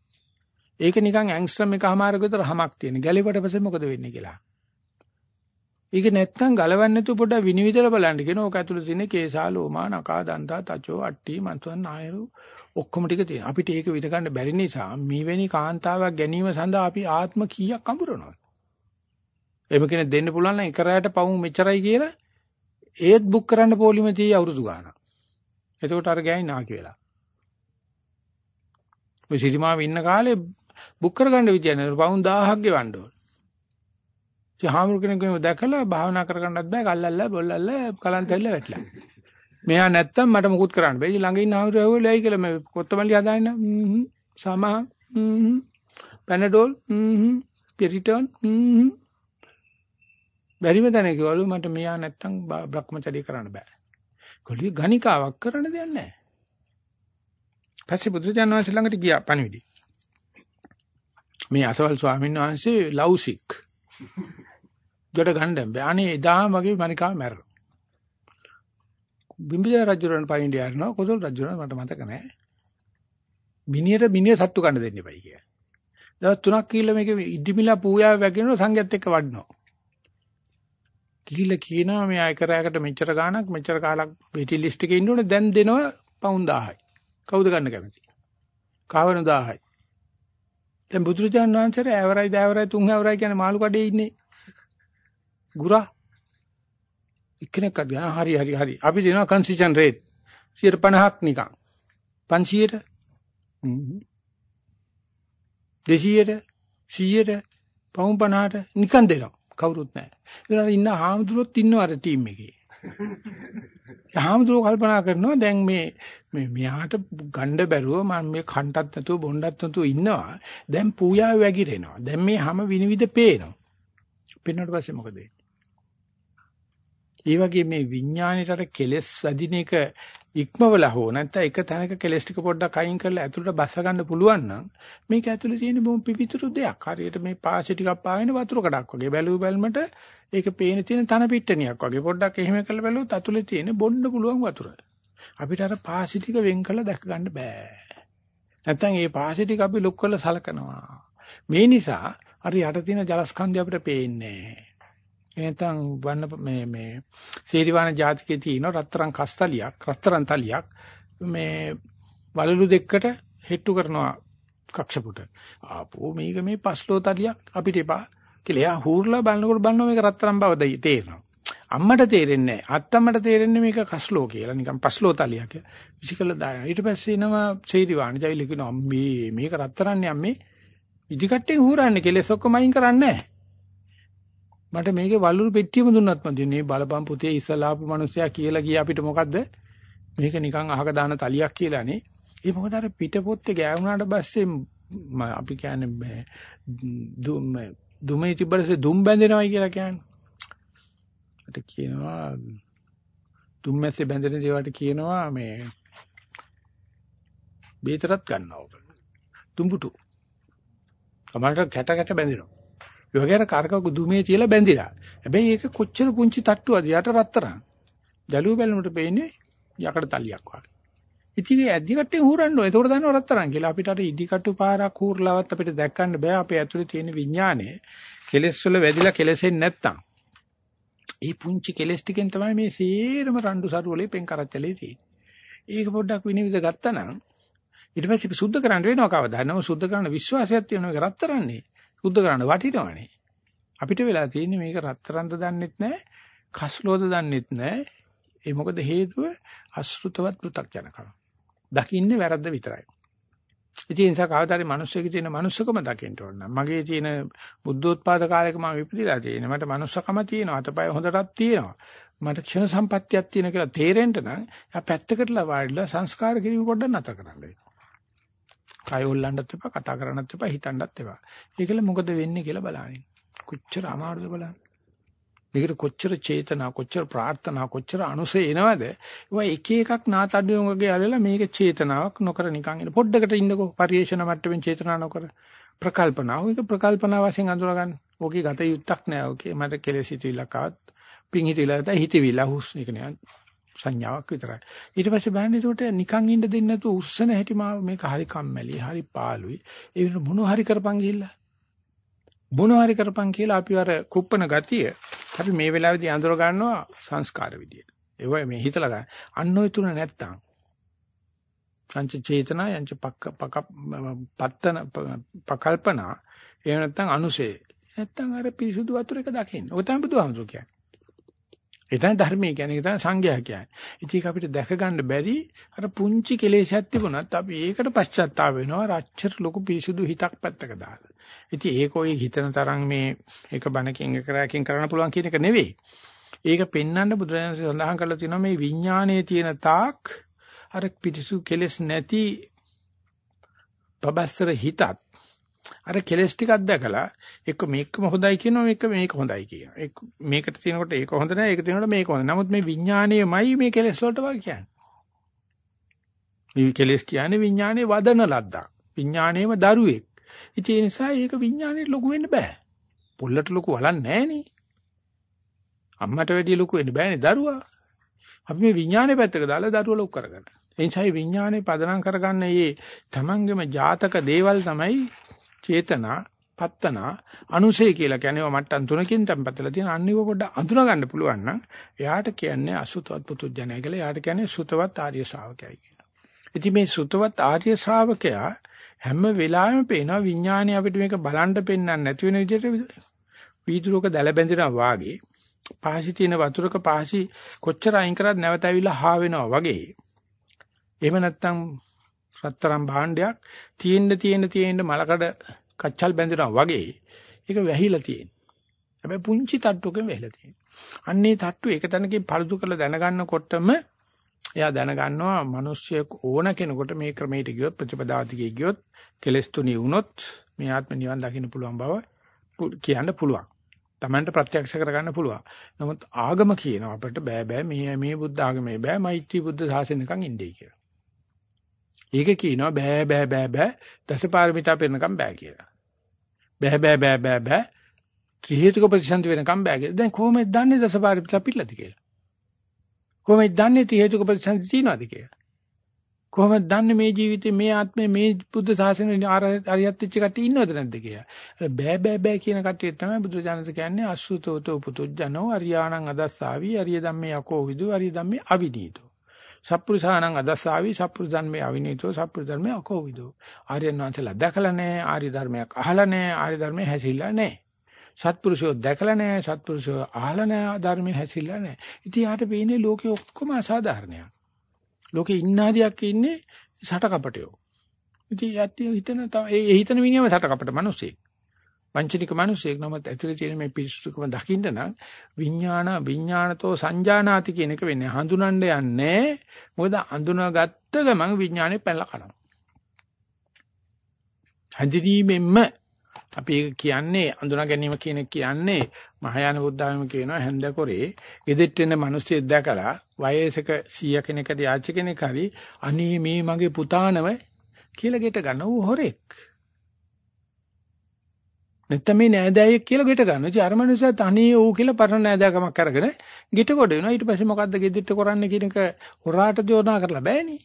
ඒක නිකන් ඇන්ග්ස්ට්‍රම් එකමාරක විතර හැමක් තියෙන. ගැලෙවට පස්සේ මොකද වෙන්නේ කියලා. ඒක නැත්තම් ගලවන්න නැතුව පොඩ විනිවිදලා බලන්න කියන ඕක ඇතුළේ තියෙන කේසා ලෝමා නකා දන්තා තචෝ අට්ටි මන්තුන් නායරු ඔක්කොම ටික තියෙනවා. අපිට ඒක විඳ ගන්න බැරි නිසා මේවැනි කාන්තාවක් ගැනීම සඳහා අපි ආත්ම කීයක් අඹරනවා. එහෙම කෙනෙක් දෙන්න පුළුවන් නම් එක රැයට පවුම් මෙච්චරයි කියලා ඒත් බුක් කරන්න පොලිමේ තිය අවුරුදු ගාණක්. එතකොට අර ගෑණි නාකි වෙලා. ඔය සිරිමාව ඉන්න කාලේ බුක් කරගන්න විදිය නෑ. පවුන් 1000ක් ගෙවන්න ඕන. ඉතින් හාමුදුර කෙනෙක් දැකලා භාවනා කරගන්නත් බෑ. කල්ලල්ලා බොල්ලල්ලා කලන්තෙල්ල වැටලා. මෙයා නැත්තම් මට මුකුත් කරන්න බෑ. ළඟ ඉන්න හාමුදුර ඇහුවලයි ඇයි කියලා මේ කොත්තමල්ලි හදාගෙන හ්ම් සමා හ්ම් පැනඩෝල් හ්ම් පෙරිටෝන් හ්ම් බැරිම තැන කිව්වලු මට මෙයා නැත්තම් බ්‍රහ්මචර්ය කරන්න බෑ. කොළි ගණිකාවක් කරන්න දෙයක් නැහැ. පස්සේ බුදුරජාණන් වහන්සේ ළඟට ගියා පණිවිඩි. මේ අසවල් ස්වාමීන් වහන්සේ ලව්සික්. ජොඩ ගන්න බෑ. අනේ එදාම වගේ මණිකාව මැරෙනවා. බිම්බිසාර රජුරන් පණිවිඩය අරනවා කොසල් රජුරන් මට මතක නැහැ. මිනියට මිනිය සත්තු කන්න දෙන්න එපයි කියලා. දවස් තුනක් කියලා මේක ඉදිමිලා පූජාව වැගෙනවා සංඝයත් එක්ක වඩනවා. ගිහිල්ලා කියනවා මෙයා එක රැයකට මෙච්චර ගාණක් මෙච්චර කාලක් වෙටි ලිස්ට් එකේ ඉන්න ඕනේ දැන් දෙනවා පවුන් 1000යි. කවුද ගන්න කැමති? කවන 1000යි. දැන් බුදුරජාණන් වහන්සේ ඇවරයි දෑවරයි තුන් ඇවරයි කියන මාළු කඩේ ඉන්නේ. ගුරා. එක්කෙනෙක් අද හරි හරි හරි. අපි දෙනවා කන්සිෂන් රේට් 50ක් නිකන්. 500ට 200ට 100ට පවුන් 50ට නිකන් දෙනවා. කවුරුත් නැහැ. ඒලා ඉන්න හාමුදුරුවොත් ඉන්නවා අර ටීම් එකේ. <laughs> හාමුදුරුවෝ කල්පනා කරනවා දැන් මේ මේ මෙයාට ගණ්ඩ බැරුව මම මේ කන්ටත් නැතුව බොණ්ඩත් නැතුව ඉන්නවා. දැන් පූජාව වැగిරෙනවා. දැන් මේ හැම විනිවිද පේනවා. පෙන්වන්නට පස්සේ මොකද වෙන්නේ? ඒ වගේ මේ විඥාණයට කෙලස් වැඩින එක ඉක්මවලා හෝ නැත්නම් එක තැනක කෙලස් ටික පොඩ්ඩක් අයින් කරලා ඇතුළට බස්ස ගන්න පුළුවන් නම් මේක ඇතුළේ තියෙන බොම් පිපිතුරු දෙයක්. හරියට මේ පාසෙ ටිකක් පාගෙන වතුර කඩක් වගේ බැලුව බැලමට ඒක පේන තියෙන තන පිට්ටනියක් වගේ. පොඩ්ඩක් එහෙම කරලා බැලුවොත් ඇතුළේ තියෙන බොන්න පුළුවන් වතුර. අපිට අර පාසෙ ටික වෙන් කරලා දැක ගන්න බෑ. නැත්නම් මේ පාසෙ ටික අපි ලොක් කරලා සලකනවා. මේ නිසා අර යට තියෙන ජලස්කන්ධය අපිට පේන්නේ නැහැ. එනතන් වන්න මේ මේ සීරිවාන ජාතිකයේ තියෙන රත්තරන් කස්තලියක් රත්තරන් තලියක් මේ වලලු දෙකට හෙට්ටු කරනවා කක්ෂපුට ආපෝ මේක මේ පස්ලෝ තලියක් අපිට එපා කියලා එයා හූර්ලා බලනකොට බලනවා මේක රත්තරන් බව තේරෙනවා අම්මට තේරෙන්නේ නැහැ. අත්තම්මට තේරෙන්නේ මේක කස්ලෝ කියලා. නිකන් පස්ලෝ තලියක්. විසිකල දානවා. ඊට පස්සේ එනවා සේරිවාණි ජයිලි කියනවා අම්මේ මේක රත්තරන්නේ අම්මේ. ඉදි කට්ටෙන් හූරන්නේ කෙලෙස් ඔක්කොම අයින් කරන්නේ මට මේකේ වල්ලුරු පෙට්ටියම දුන්නත් මදි. මේ බලපම් පුතේ ඉස්සලාපු මිනිසයා කියලා ගියා අපිට මොකද්ද? මේක නිකන් අහක දාන තලියක් කියලානේ. ඒ මොකද අර පිටපොත්තේ ගෑවුනාට පස්සේ අපි කියන්නේ දුම් දුමේ තිබ්බරසේ දුම් බැඳෙනවයි කියලා කියන්නේ. අට කියනවා දුම්මැස්සේ බැඳෙන දේවට කියනවා මේ බේතරත් ගන්නවා. දුම්බුටු. සමහරට කැට කැට බැඳෙනවා. ඒ වගේ අර කරකව දුමේ තියලා බැඳිලා. හැබැයි ඒක කොච්චර පුංචි තට්ටුවද යට රත්තරන්. ජලුව බැලුමට පේන්නේ යකඩ තලියක් වගේ. ඉතින් ඒ ඇදි කට්ටේ හුරන්න ඕනේ. ඒතකොට දන්නව රත්තරන් කියලා. අපිට අර ඉදි කටු පාරක් හුරලවත් අපිට දැක්කන්න බෑ. අපේ ඇතුලේ තියෙන විඥානය කෙලෙස් වල වැදිලා කෙලෙසෙන්නේ නැත්තම්. ඒ පුංචි කෙලෙස් ටිකෙන් තමයි මේ සේරම රණ්ඩු සරු වලේ පෙන් කරච්චලේ තියෙන්නේ. ඒක පොඩ්ඩක් විනිවිද ගත්තා නම් ඊට පස්සේ සුද්ධ කරන්න වෙනවා කවදා. නම සුද්ධ කරන්න විශ්වාසයක් තියෙනවා මේක රත්තරන්නේ. සුද්ධ කරන්න වටිනවනේ. අපිට වෙලා තියෙන්නේ මේක රත්තරන්ද දන්නෙත් නැහැ. කස්ලෝද දන්නෙත් නැහැ. ඒ මොකද හේතුව අශෘතවත් පෘ탁ජනකම. දකින්නේ වැරද්ද විතරයි. ඉතින් ඒ නිසා කවදාරි මිනිස්සෙක තියෙන මනුස්සකම දකින්න ඕන. මගේ තියෙන බුද්ධෝත්පාද කාලයක මම විපදිලා තියෙන. මට මනුස්සකම තියෙනවා. අතපය හොඳටත් තියෙනවා. මට ක්ෂණ සම්පත්තියක් තියෙන කියලා තේරෙන්න නම් යා පැත්තකටලා වාඩිලා සංස්කාර කිරීම පොඩ්ඩක් නැතර කරන්න වෙනවා. කය උල්ලන්නත් එපා, කතා කරන්නත් එපා, හිතන්නත් එපා. ඒකල මොකද වෙන්නේ කියලා බලන්න. කොච්චර අමාරුද බලන්න. මේකට කොච්චර චේතනා කොච්චර ප්‍රාර්ථනා කොච්චර අනුසය එනවද ඒවා එක එකක් නාතඩුවෙන් වගේ අල්ලලා මේක චේතනාවක් නොකර නිකන් ඉන්න පොඩ්ඩකට ඉන්නකෝ පරිේශන මට්ටමින් චේතනා නොකර ප්‍රකල්පනාව ඒක ප්‍රකල්පනා වශයෙන් අඳුර ගන්න. ඕකේ ගත යුත්තක් නෑ ඕකේ මට කෙලෙස් හිතවිල්ලක් ආවත් පිං හිතවිල්ලට හිතවිල්ල හුස් ඒක නෑ සංඥාවක් විතරයි. ඊට පස්සේ බලන්න ඒකට නිකන් ඉන්න දෙන්නේ නැතුව උස්සන හැටි මා මේක හරි කම්මැලි හරි පාළුයි. ඒ වෙන මොන හරි කරපන් ගිහිල්ලා මොනවාරි කරපන් කියලා අපි අර කුප්පන ගතිය අපි මේ වෙලාවේදී අඳුර ගන්නවා සංස්කාර විදියට. ඒවයි මේ හිතලා ගන්න. අන්න ඔය තුන නැත්තම් සංච චේතනා යංච පක්ක පක පත්තන පකල්පනා එහෙම නැත්තම් අනුසේ නැත්තම් අර පිරිසුදු වතුර එක දකින්න. ඔය තමයි බුදුහාමුදුරු කියන්නේ. ඒ තමයි ධර්මයේ කියන්නේ ඒ තමයි සංඝයා කියන්නේ. ඉතින් අපිට දැක ගන්න බැරි අර පුංචි කෙලෙසයක් තිබුණත් අපි ඒකට පශ්චාත්තාප වෙනවා. රච්චර ලොකු පිරිසුදු හිතක් පැත්තක දාලා. ඉතින් ඒක ඔය හිතන තරම් මේ එක බණකින් එක රැකින් කරන්න පුළුවන් කියන එක නෙවෙයි. ඒක පෙන්වන්න බුදුරජාණන් සඳහන් කරලා තියෙනවා මේ විඥානයේ තියෙන තාක් අර පිටිසු කෙලස් නැති බබස්සර හිතත් අර කෙලස් ටිකක් දැකලා එක්ක මේකම හොඳයි කියනවා මේක මේක හොඳයි කියනවා. එක් මේකට තියෙනකොට ඒක හොඳ නැහැ ඒක තියෙනකොට මේක හොඳ. නමුත් මේ විඥානයමයි මේ කෙලස් වලට වගේ කියන්නේ. මේ කෙලස් කියන්නේ විඥානයේ වදන ලද්දක්. විඥානයේම දරුවෙක්. ඉතින් ඒ නිසා ඒක විඥාණයට ලොකු වෙන්න බෑ. පොල්ලට ලොකු වලන්නේ නෑනේ. අම්මට වැඩිය ලොකු වෙන්න බෑනේ දරුවා. අපි මේ විඥානේ පැත්තක දාලා දරුවා ලොකු කරගන්න. ඒ නිසා විඥානේ පදනම් කරගන්න මේ තමන්ගේම ජාතක දේවල් තමයි චේතනා පත්තනා අනුසය කියලා කියන්නේ මට්ටම් තුනකින් tempatලා තියෙන අනිව පොඩ්ඩ අඳුන ගන්න පුළුවන් නම් එයාට කියන්නේ අසුතවත් පුතුජනය කියලා එයාට කියන්නේ සුතවත් ආර්ය ශ්‍රාවකයයි කියලා. ඉතින් මේ සුතවත් ආර්ය ශ්‍රාවකයා හැම වෙලාවෙම පේනවා විඥානය අපිට මේක බලන්න පෙන්වන්න නැති වෙන විදිහට වීදුරුවක දැල බැඳිනවා වාගේ පහසි තියෙන වතුරක පහසි කොච්චර අයින් කරත් නැවත ඇවිල්ලා හා වෙනවා වගේ එහෙම නැත්නම් රත්තරන් භාණ්ඩයක් තියෙන්න තියෙන්න තියෙන්න මලකඩ කච්චල් බැඳිනවා වගේ ඒක වැහිලා තියෙන. හැබැයි පුංචි තට්ටුවකින් වැහිලා තියෙන. අන්නේ තට්ටු එක තැනකින් පළුදු කරලා දැනගන්නකොටම එයා දැනගන්නවා මිනිස්සෙක් ඕන කෙනෙකුට මේ ක්‍රමයට ගියොත් ප්‍රතිපදාතිකේ ගියොත් කෙලස් තුනී වුණොත් මේ ආත්ම නිවන් දකින්න පුළුවන් බව කියන්න පුළුවන්. Tamanට ප්‍රත්‍යක්ෂ කරගන්න පුළුවන්. නමුත් ආගම කියනවා අපිට බෑ බෑ මේ මේ බුද්ධ ආගමේ බෑ මෛත්‍රී බුද්ධ ශාසනයකන් ඉන්නේ කියලා. ඒක කියනවා බෑ බෑ බෑ බෑ දසපාරමිතා පෙරනකම් බෑ කියලා. බෑ බෑ බෑ බෑ බෑ ත්‍රි හේතුක ප්‍රතිසන්ති වෙනකම් බෑ කියලා. දැන් කොහොමද දන්නේ දසපාරමිතා පිළිලති කියලා? කොහොමද දන්නේ ති හේතුක ප්‍රතිසන්දි තියනවාද කියලා? කොහොමද දන්නේ මේ ජීවිතේ මේ ආත්මේ මේ බුද්ධ ශාසනයේ අරියත් වෙච්ච කට්ටිය ඉන්නවද නැද්ද කියලා? බෑ බෑ බෑ කියන කට්ටිය තමයි බුදු ජානක කියන්නේ අසුතෝතෝ පුතුජනෝ අරියාණං අදස්සාවි අරිය ධම්මේ යකෝ විදු අරිය ධම්මේ අවිනීතෝ. සප්පුරුසාණං අදස්සාවි සප්පුරු ධම්මේ අවිනීතෝ සප්පුරු ධර්මේ අකෝ විදු. ආර්යයන් වහන්සේලා දැකලා නැහැ ආර්ය ධර්මයක් අහලා නැහැ ආර්ය ධර්මයේ හැසිරලා නැහැ. සත්පුරුෂයෝ දැකලා නැහැ, සත්පුරුෂයෝ අහලා නැහැ, ධර්මයේ හැසිරලා නැහැ. ඉතින් යාට පේන්නේ ලෝකේ ඔක්කොම අසාධාරණයක්. ලෝකේ ඉන්නාදියක් ඉන්නේ සටකපටයෝ. ඉතින් යටි හිතන ඒ හිතන මිනිහම සටකපට මිනිස්සෙක්. වංචනික මිනිස්සෙක් නමුත් ඇතුලේ තියෙන මේ පිරිසුදුකම දකින්න නම් විඥාන විඥානතෝ සංජානාති කියන එක වෙන්නේ. හඳුනන්න යන්නේ මොකද අඳුනාගත්ත ගමන් විඥානේ පැනලා කනවා. හඳුනීමෙන්ම අපි ඒක කියන්නේ අඳුනා ගැනීම කියන කියන්නේ මහායාන බුද්ධාගම කියනවා හැන්දකොරේ. ගෙදෙට්ට එන මිනිස්සෙක් දැකලා වයසක 100 කෙනෙක්ට යාච කෙනෙක් හරි අනී මේ මගේ පුතානම කියලා ගෙට ගන්න ඌ හොරෙක්. නැත්නම් මේ නෑදෑයෙක් කියලා ගෙට ගන්න. ඉතින් අර මනුස්සයා තනියේ ඌ කියලා පරණ නෑදෑකමක් අරගෙන ගෙට කොට වෙනවා. ඊට පස්සේ මොකද්ද ගෙදිට කරන්නේ කියන එක හොරාට යෝජනා කරලා බෑනේ.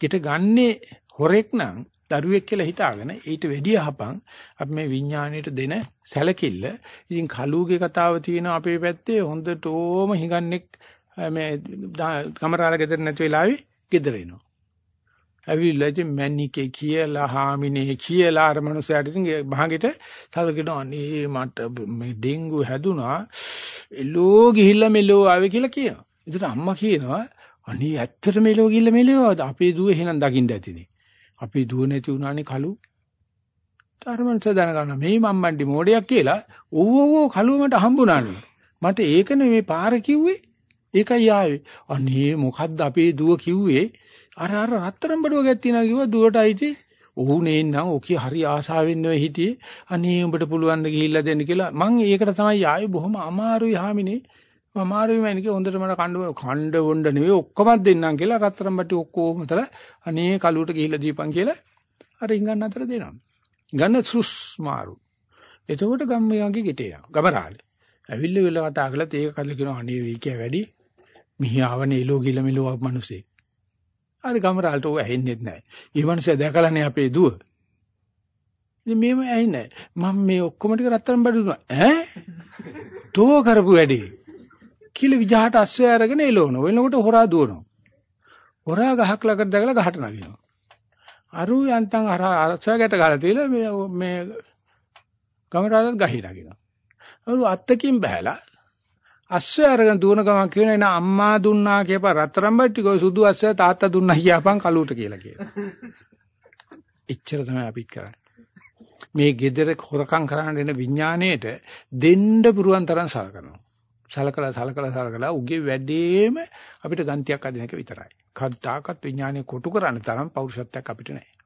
ගෙට ගන්නේ හොරෙක් නම් දරුවෙක් කියලා හිතාගෙන ඊට වැඩි යහපන් අපි මේ විඥාණයට දෙන සැලකිල්ල. ඉතින් කලුගේ කතාව තියෙනවා අපේ පැත්තේ හොඳටම හිඟන්නෙක් මේ කමරාල ගෙදර නැති වෙලාවේ ගෙදර එනවා. ඇවිල්ලා ඉතින් මැනිකේ කියලා හාමිනේ කියලා අර මනුස්සයාට ඉතින් භාගෙට සල්කිනවා අනේ මට මේ ඩෙන්ගු හැදුනා එළෝ ගිහිල්ලා මෙලෝ ආවේ කියලා කියනවා. ඉතින් අම්මා කියනවා අනේ ඇත්තට මෙලෝ ගිහිල්ලා මෙලෝ අපේ දුව එහෙනම් දකින්න ඇතිනේ. අපේ දුව නැති වුණානේ කලු. අර මනුස්සයා දැනගන්න මේ මම්මන්ඩි මොඩයක් කියලා ඕව ඕව කලුව මට හම්බුණානේ. මට ඒක නෙමෙයි පාර කිව්වේ. ඒකයි ආවේ. අනේ මොකද්ද අපේ දුව කිව්වේ? අර අර රත්තරන් බඩුවකක් තියනවා කිව්වා දුවට අයිති. ඔහු නේන්නම් ඔකී හරි ආසාවෙන් නෙවෙයි හිටියේ. අනේ උඹට පුළුවන් ද ගිහිල්ලා දෙන්න කියලා. මං ඒකට තමයි ආයේ බොහොම අමාරුයි හාමිනේ. අමාරුයි මන්නේ හොඳට මට කණ්ඩ කණ්ඩ වොණ්ඩ නෙවෙයි ඔක්කොම දෙන්නම් කියලා රත්තරන් බටි ඔක්කොම තල අනේ කලුවට ගිහිල්ලා දීපන් කියලා අර ඉංගන්න අතර දෙනවා. ගන්න සුස් මාරු. එතකොට ගම්මයාගේ ගෙටේ ගමරාලේ. ඇවිල්ලා වෙලා කතා කළත් ඒක කල්ල කියනවා අනේ වීකිය වැඩි. මිහි ආවනේ එලෝ ගිල මෙලෝ මිනිස්සේ. අර ගමරාලට ਉਹ ඇහෙන්නේ නැහැ. මේ මිනිස්සු දැකලානේ අපේ දුව. ඉතින් මේව ඇහින්නේ මම මේ ඔක්කොම ටික රත්තරන් බඩු දුන්නා. ඈ? තෝ කරපු වැඩේ. කිල විජහට අස්සය අරගෙන එළවන. වෙනකොට හොරා දුවනවා. හොරා ගහක් ළඟට දැකලා ගහට නගිනවා. අරු යන්තම් අර අස්සය ගැට ගහලා තියලා මේ මේ ගමරාලත් ගහේ නගිනවා. අරු අත්තකින් බහැලා අස්සය අරගෙන දුවන ගමන් කියන එන අම්මා දුන්නා කියපා රත්තරන් බට්ටි කොයි සුදු අස්සය තාත්තා දුන්නා කියපන් කලුට කියලා කියනවා. <laughs> එච්චර තමයි අපිත් කරන්නේ. මේ gedere හොරකම් කරන්න එන විඥාණයට දෙන්න පුරුවන් තරම් සලකනවා. සලකලා සලකලා සලකලා උගේ වැඩේම අපිට ගන්තියක් අදින එක විතරයි. කද්දාකත් විඥානේ කොටු කරන්න තරම් පෞරුෂත්වයක් අපිට නැහැ.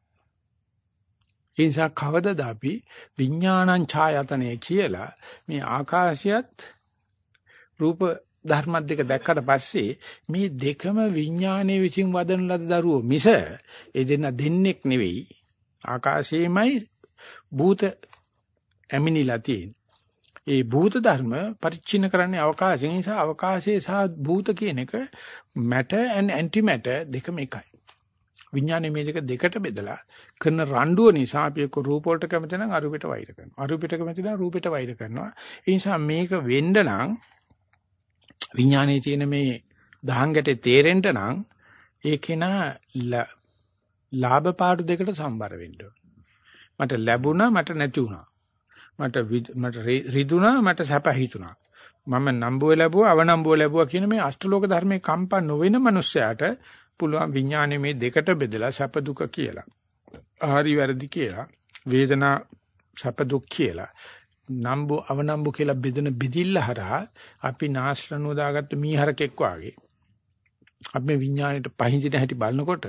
ඒ නිසා කවදද අපි විඥානං ඡායතනෙ කියලා මේ ආකාශයත් රූප ධර්මත් දෙක දැක්කට පස්සේ මේ දෙකම විඥානයේ විසින් වදන ලද දරුවෝ මිස ඒ දෙන්න දෙන්නෙක් නෙවෙයි ආකාශයේමයි භූත ඇමිනිලා තියෙන. ඒ භූත ධර්ම පරිච්ඡින්න කරන්නේ අවකාශය නිසා අවකාශයේ සහ භූත කියන එක matter and antimatter දෙකම එකයි. විඥානයේ මේ දෙක දෙකට බෙදලා කරන රණ්ඩුව නිසා අපි එක්ක රූප වලට කැමති නම් අරූපෙට වෛර කරනවා. අරූපෙට කැමති නම් රූපෙට වෛර කරනවා. ඒ නිසා මේක වෙන්න නම් විඥානයේ තියෙන මේ දහංගටේ තේරෙන්න නම් ඒකේන ලාභ පාඩු දෙකට සම්බර වෙන්න මට ලැබුණා මට නැති වුණා. මට මට රිදුණා මට සැප හිතුණා. මම නම්බුව ලැබුවා අවනම්බුව ලැබුවා කියන මේ අෂ්ටලෝක ධර්මයේ කම්පා නොවන මනුස්සයාට පුළුවන් විඥානයේ මේ දෙකට බෙදලා සැප දුක කියලා. ආහරි වැරදි කියලා. වේදනා සැප දුක් කියලා. නම්බු අවනම්බු කියලා බෙදෙන බෙදිල්ල හරහා අපි නාස්රණුව දාගත්ත මීහරකෙක් වාගේ අපි මේ විඥාණයට පහින්දින හැටි බලනකොට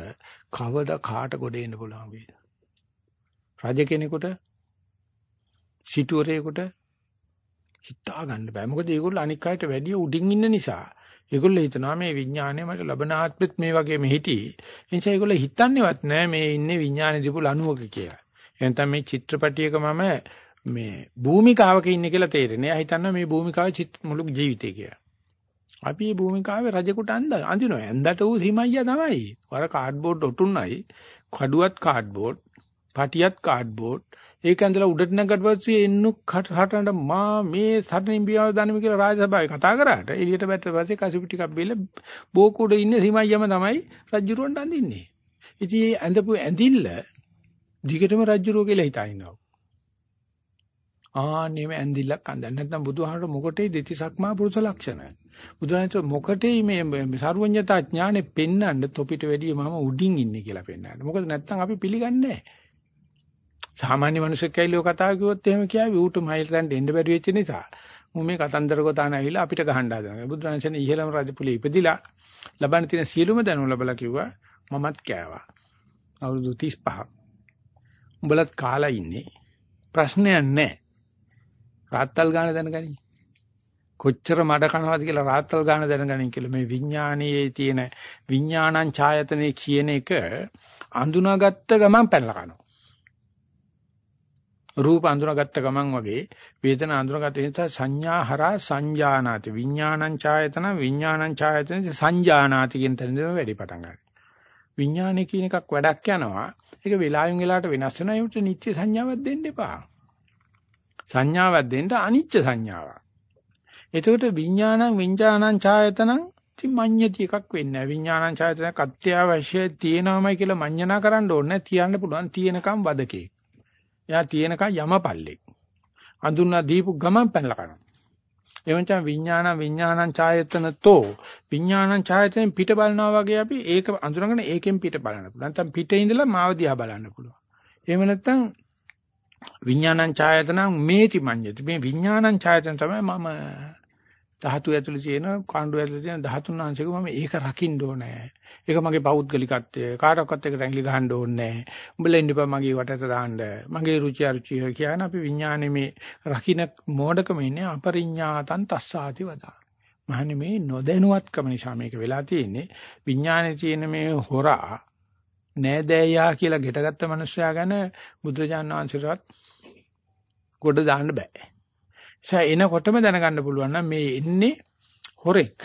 කවදා කාට ගොඩ එන්න පුළුවන් වේද? රජ කෙනෙකුට සිටුවරයෙකුට හිතා ගන්න බෑ. මොකද ඒගොල්ලෝ අනික් අයට වැඩිය උඩින් ඉන්න නිසා ඒගොල්ලෝ හිතනවා මේ විඥාණය මට ලබනාත්මෙත් මේ වගේම හිටි. එනිසා ඒගොල්ලෝ හිතන්නේවත් නෑ මේ ඉන්නේ විඥාණය දීපු ලණුවක කියලා. එනතම මේ චිත්‍රපටියක මම මේ භූමිකාවක ඉන්නේ කියලා තේරෙන්නේ. එයා හිතනවා මේ භූමිකාව චිත් මුළු ජීවිතේ කියලා. අපි මේ භූමිකාවේ රජෙකුට අඳ අඳිනවා. ඇඳට ඌ හිමයියා තමයි. වර කාඩ්බෝඩ් ඔටුන්නයි, කඩුවත් කාඩ්බෝඩ්, පටියත් කාඩ්බෝඩ්. ඒක ඇඳලා උඩට නැගගට පස්සේ එන්නු හටනට මා මේ සටනින් බියාව දන්නේ කියලා රාජසභාවේ කතා කරාට එළියට බැටර පස්සේ කසිපි ටිකක් බිල බෝකුඩ ඉන්නේ හිමයියම තමයි රජුරවන්ට අඳින්නේ. ඉතින් ඇඳපු ඇඳිල්ල දිගටම රජුරෝ කියලා හිතා ඉන්නවා. ආන්නේම ඇඳිල්ලක් අඳින්න නැත්නම් බුදුහාමර මොකටේ දෙතිසක්මා පුරුෂ ලක්ෂණ. බුදුහාමර මොකටේ මේ සර්වඥතා ඥානෙ පෙන්වන්න තොපිට වැඩිය මම උඩින් ඉන්නේ කියලා පෙන්වන්න. මොකද නැත්නම් අපි පිළිගන්නේ නැහැ. සාමාන්‍ය මිනිස්සෙක් කයිලියෝ කතා කිව්වොත් එහෙම කියාවි ඌට මයිල් ගන්න දෙන්න බැරි වෙච්ච නිසා. මු මේ කතන්දර ගොතාන ඇවිල්ලා අපිට ගහන්න හදනවා. බුදුරජාණන් ඉහළම රජපුලේ ඉපදිලා ලබන තියෙන සියලුම දැනුම ලැබලා කිව්වා මමත් කෑවා. අවුරුදු 35ක්. උඹලත් කාලා ඉන්නේ. ප්‍රශ්නයක් නැහැ. රාත්තල් ගාන දැනගනි. කොච්චර මඩ කනවාද කියලා රාත්තල් ගාන දැනගනින් කියලා මේ විඥානයේ තියෙන විඥානං ඡායතනෙ කියන එක අඳුනාගත්ත ගමන් පැනලා කනවා. රූප අඳුනාගත්ත ගමන් වගේ වේදනා අඳුනාගත්ත නිසා සංඥා හරහා සංජානාති විඥානං ඡායතන විඥානං ඡායතන සංජානාති කියන තැනදී වැඩි පටන් ගන්නවා. විඥානය කියන එකක් වැඩක් යනවා. ඒක වෙලාවෙන් වෙලාවට වෙනස් වෙනවා. ඒකට නිත්‍ය සංඥාවක් දෙන්න එපා. සංඥාවක් දෙන්න අනිච්ච සංඥාවක්. එතකොට විඥානං විඥානං ඡායතනං තිමඤ්ඤති එකක් වෙන්නේ නැහැ. විඥානං ඡායතනක් අත්‍යවශ්‍යයි තියෙනවමයි කියලා මඤ්ඤණා කරන්න ඕනේ නැහැ. තියන්න පුළුවන් තියෙනකම් වදකේ. එයා තියෙනකම් යමපල්ලේ. අඳුනා දීපු ගමන් පැනලා කරනවා. එවංච විඥාන විඥානං ඡායතනතෝ විඥානං ඡායතනෙන් පිට බලනවා වගේ අපි ඒක අඳුරගෙන ඒකෙන් පිට බලන්න පුළුවන්. නැත්නම් පිටේ ඉඳලා මාව දිහා බලන්න පුළුවන්. එහෙම නැත්නම් විඥානං ඡායතනං මේති මඤ්ඤති. මේ විඥානං ඡායතන තමයි මම ධාතු ඇතුලේ තියෙන කාණ්ඩු ඇතුලේ තියෙන ධාතුන් අංශක මම ඒක රකින්න ඕනේ. ඒක මගේ පෞද්ගලිකත්වය. කාටවත් එකට ඇඟිලි ගහන්න ඕනේ නැහැ. උඹලා ඉන්නපා මගේ වටට දාන්න. මගේ රුචි අරුචි කියන අපි විඥානේ මේ රකින්න මෝඩකම ඉන්නේ අපරිඥාතං තස්සාති වදා. මහන්නේ මේ නොදැනුවත්කම නිසා මේක වෙලා තියෙන්නේ. විඥානේ තියෙන මේ හොරා නෑදෑයා කියලා ගෙටගත්ත මිනිස්සයා ගැන බුදුරජාණන් වහන්සේටවත් ගොඩ දාන්න බෑ. ඒ එනකොටම දැනගන්න පුළුවන් නම් මේ එන්නේ හොරෙක්.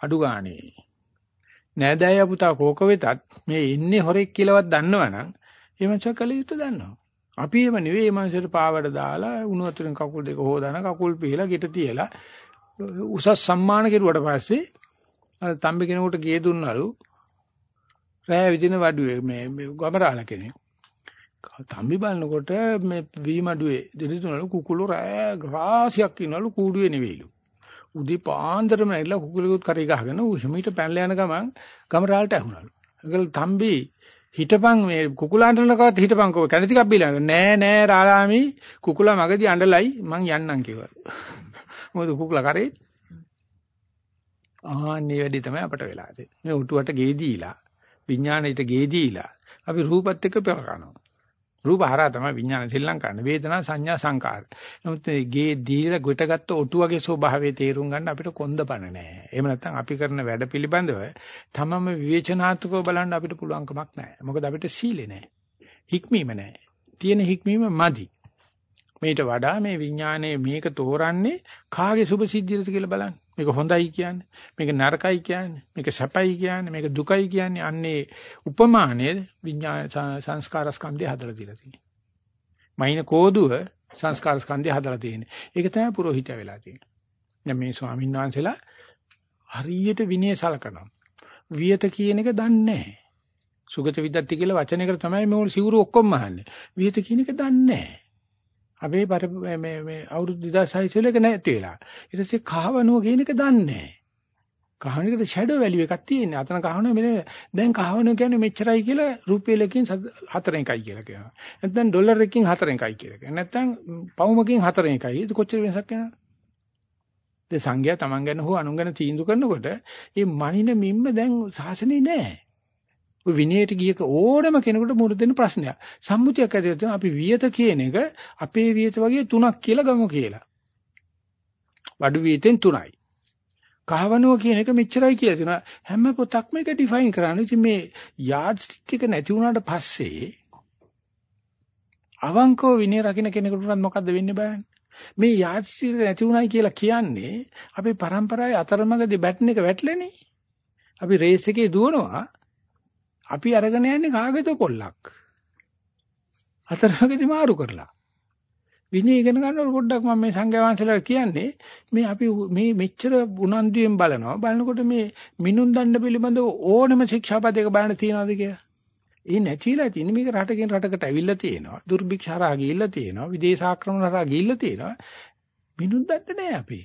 අඩු ගානේ. නෑදෑයා පුතා කෝක වෙතත් මේ එන්නේ හොරෙක් කියලාවත් දන්නවනම් ඒ මනුස්සයා කල යුත්තේ දන්නවා. අපි එහෙම නෙවෙයි මේ මනුස්සයට පාවඩ දාලා උණු වතුරෙන් කකුල් දෙක හොදාන කකුල් පිහලා ගෙට තියලා උසස් සම්මාන කෙරුවට පස්සේ අර තම්බි කෙනෙකුට ගේ දුන්නලු රෑ විදින වඩුවේ මේ ගමරාල කෙනෙක්. තම්බි බලනකොට මේ වීමඩුවේ දෙලිතුනලු කුකුළු රෑ රාසියක් ඉන්නලු කූඩුවේ නෙවෙයිලු. උදේ පාන්දරම ඇවිල්ලා කුකුලෙකුත් කරේ ගහගෙන ඌ හිමීට පැනලා යන ගමන් ගමරාලට ඇහුණලු. ඒකල තම්බි හිටපන් මේ කුකුලාන්ටනකවත් හිටපන් කෝ කැඳ ටිකක් බීලා නෑ නෑ රාලාමි කුකුලා මගදී අඬලයි මං යන්නම් කිව්වා. මොකද කුකුලා කරේ ආන්නේ වැඩි තමයි අපට වෙලා තියෙන්නේ. මේ උටුවට ගේ දීලා විඥාණයට ගේ දීලා අපි රූපත් එක්ක පෙර කරනවා. රූප හරහා තමයි විඥාන සෙල්ලම් කරන්නේ. වේදනා සංඥා සංකාර. නමුත් ගේ දීලා ගොටගත්ත ඔටුවගේ ස්වභාවය තේරුම් ගන්න අපිට කොන්දපණ නැහැ. එහෙම නැත්නම් අපි කරන වැඩ පිළිබඳව තමම විවේචනාත්මකව බලන්න අපිට පුළුවන්කමක් නැහැ. මොකද අපිට සීලෙ නැහැ. හික්මීම නැහැ. තියෙන හික්මීම මදි. මේට වඩා මේ විඥානයේ මේක තෝරන්නේ කාගේ සුභ සිද්ධියද කියලා බලන්න. මේක හොඳයි කියන්නේ, මේක නරකයි කියන්නේ, මේක සැපයි කියන්නේ, මේක දුකයි කියන්නේ අන්නේ උපමානයේ විඥාන සංස්කාර ස්කන්ධය හදලා තියලා තියෙන්නේ. මයින් කෝදුව සංස්කාර ස්කන්ධය හදලා තියෙන්නේ. ඒක තමයි පුරোহিতය වෙලා තියෙන්නේ. දැන් මේ ස්වාමීන් වහන්සේලා හරියට විනය සලකනවා. වියත කියන එක දන්නේ නැහැ. සුගත විද්‍යාර්ථි කියලා වචනයකට තමයි මේ සිවුරු ඔක්කොම අහන්නේ. වියත කියන එක දන්නේ නැහැ. අපේ මේ මේ අවුරුදු 2600 එක නැති වෙලා. ඊට පස්සේ කහවණුව කියන එක දන්නේ නැහැ. කහවණුවකට ෂැඩෝ වැලියු එකක් තියෙනවා. අතන කහවණුව මෙන්න දැන් කහවණුව කියන්නේ මෙච්චරයි කියලා රුපියලකින් 4 එකයි කියලා කියනවා. නැත්නම් ඩොලර් එකකින් 4 එකයි කියලා කියනවා. නැත්නම් පවුමකින් 4 එකයි. ඒක කොච්චර වෙනසක් වෙනවද? ඒ සංඝයා Taman ගැන හෝ අනුන් ගැන තීන්දුව කරනකොට මේ මනින මිම්ම දැන් සාසනේ නැහැ. ඔය විනයට ගියක ඕනම කෙනෙකුට මුහුණ දෙන්න ප්‍රශ්නයක්. සම්මුතියක් ඇතුළත තියෙන අපි වියත කියන එක අපේ වියත වගේ තුනක් කියලා ගමු කියලා. වඩු වියතෙන් තුනයි. කහවණුව කියන එක මෙච්චරයි කියලා තියෙනවා. හැම පොතක්ම එක ඩිෆයින් කරන්නේ. ඉතින් මේ යාඩ් ස්ටික් එක නැති වුණාට පස්සේ අවංකව විනය රකින්න කෙනෙකුට මොකද්ද වෙන්නේ බලන්න. මේ යාඩ් ස්ටික් නැති වුණයි කියලා කියන්නේ අපේ પરම්පරාවේ අතරමඟදී බැටන් එක වැටලෙනේ. අපි රේස් එකේ දුවනවා අපි අරගෙන යන්නේ කාගේද පොල්ලක්. අතරමඟදී මාරු කරලා. විනය ඉගෙන ගන්නකොට පොඩ්ඩක් මම මේ සංඝයා වහන්සේලා කියන්නේ මේ අපි මේ මෙච්චර උනන්දුවෙන් බලනවා බලනකොට මේ මිනුම් දණ්ඩ පිළිබඳව ඕනම ශික්ෂාපදයක බලන්න තියනවාද කියලා. ඒ නැතිලා තියෙන මේක රටකින් රටකට ඇවිල්ලා තියෙනවා. දුර්භික්ෂ හරහා ගිහිල්ලා තියෙනවා. විදේශ ආක්‍රමණ හරහා ගිහිල්ලා තියෙනවා. මිනුත් දන්නේ නැහැ අපි.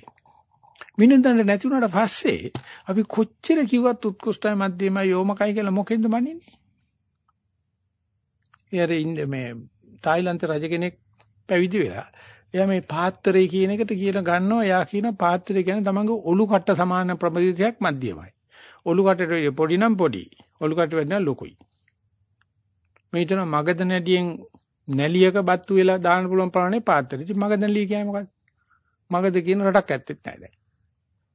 මිනුත් දන්නේ නැති වුණාට පස්සේ අපි කොච්චර කිව්වත් උත්කෘෂ්ඨයි මධ්‍යමයි යෝමකයි කියලා මොකෙන්ද මනින්නේ? ඊයර ඉන්නේ මේ තායිලන්ත රජ කෙනෙක් පැවිදි වෙලා එයා මේ පාත්‍රය කියන එකට කියලා ගන්නවා එයා කියන පාත්‍රය කියන්නේ තමන්ගේ ඔලු කට්ට සමාන ප්‍රමිතියක් මධ්‍යමයි. ඔලු කටට පොඩි නම් පොඩි. ඔලු කටට වැඩිනම් ලොකුයි. මේ හිතන මගද නැඩියෙන් නැලියක බත්තු වෙලා දාන්න පුළුවන් ප්‍රමාණය පාත්‍රය. ඉතින් මගද නැලිය කියන්නේ මොකක්ද? මගද කියන රටක් ඇත්තෙත් නැහැ දැන්.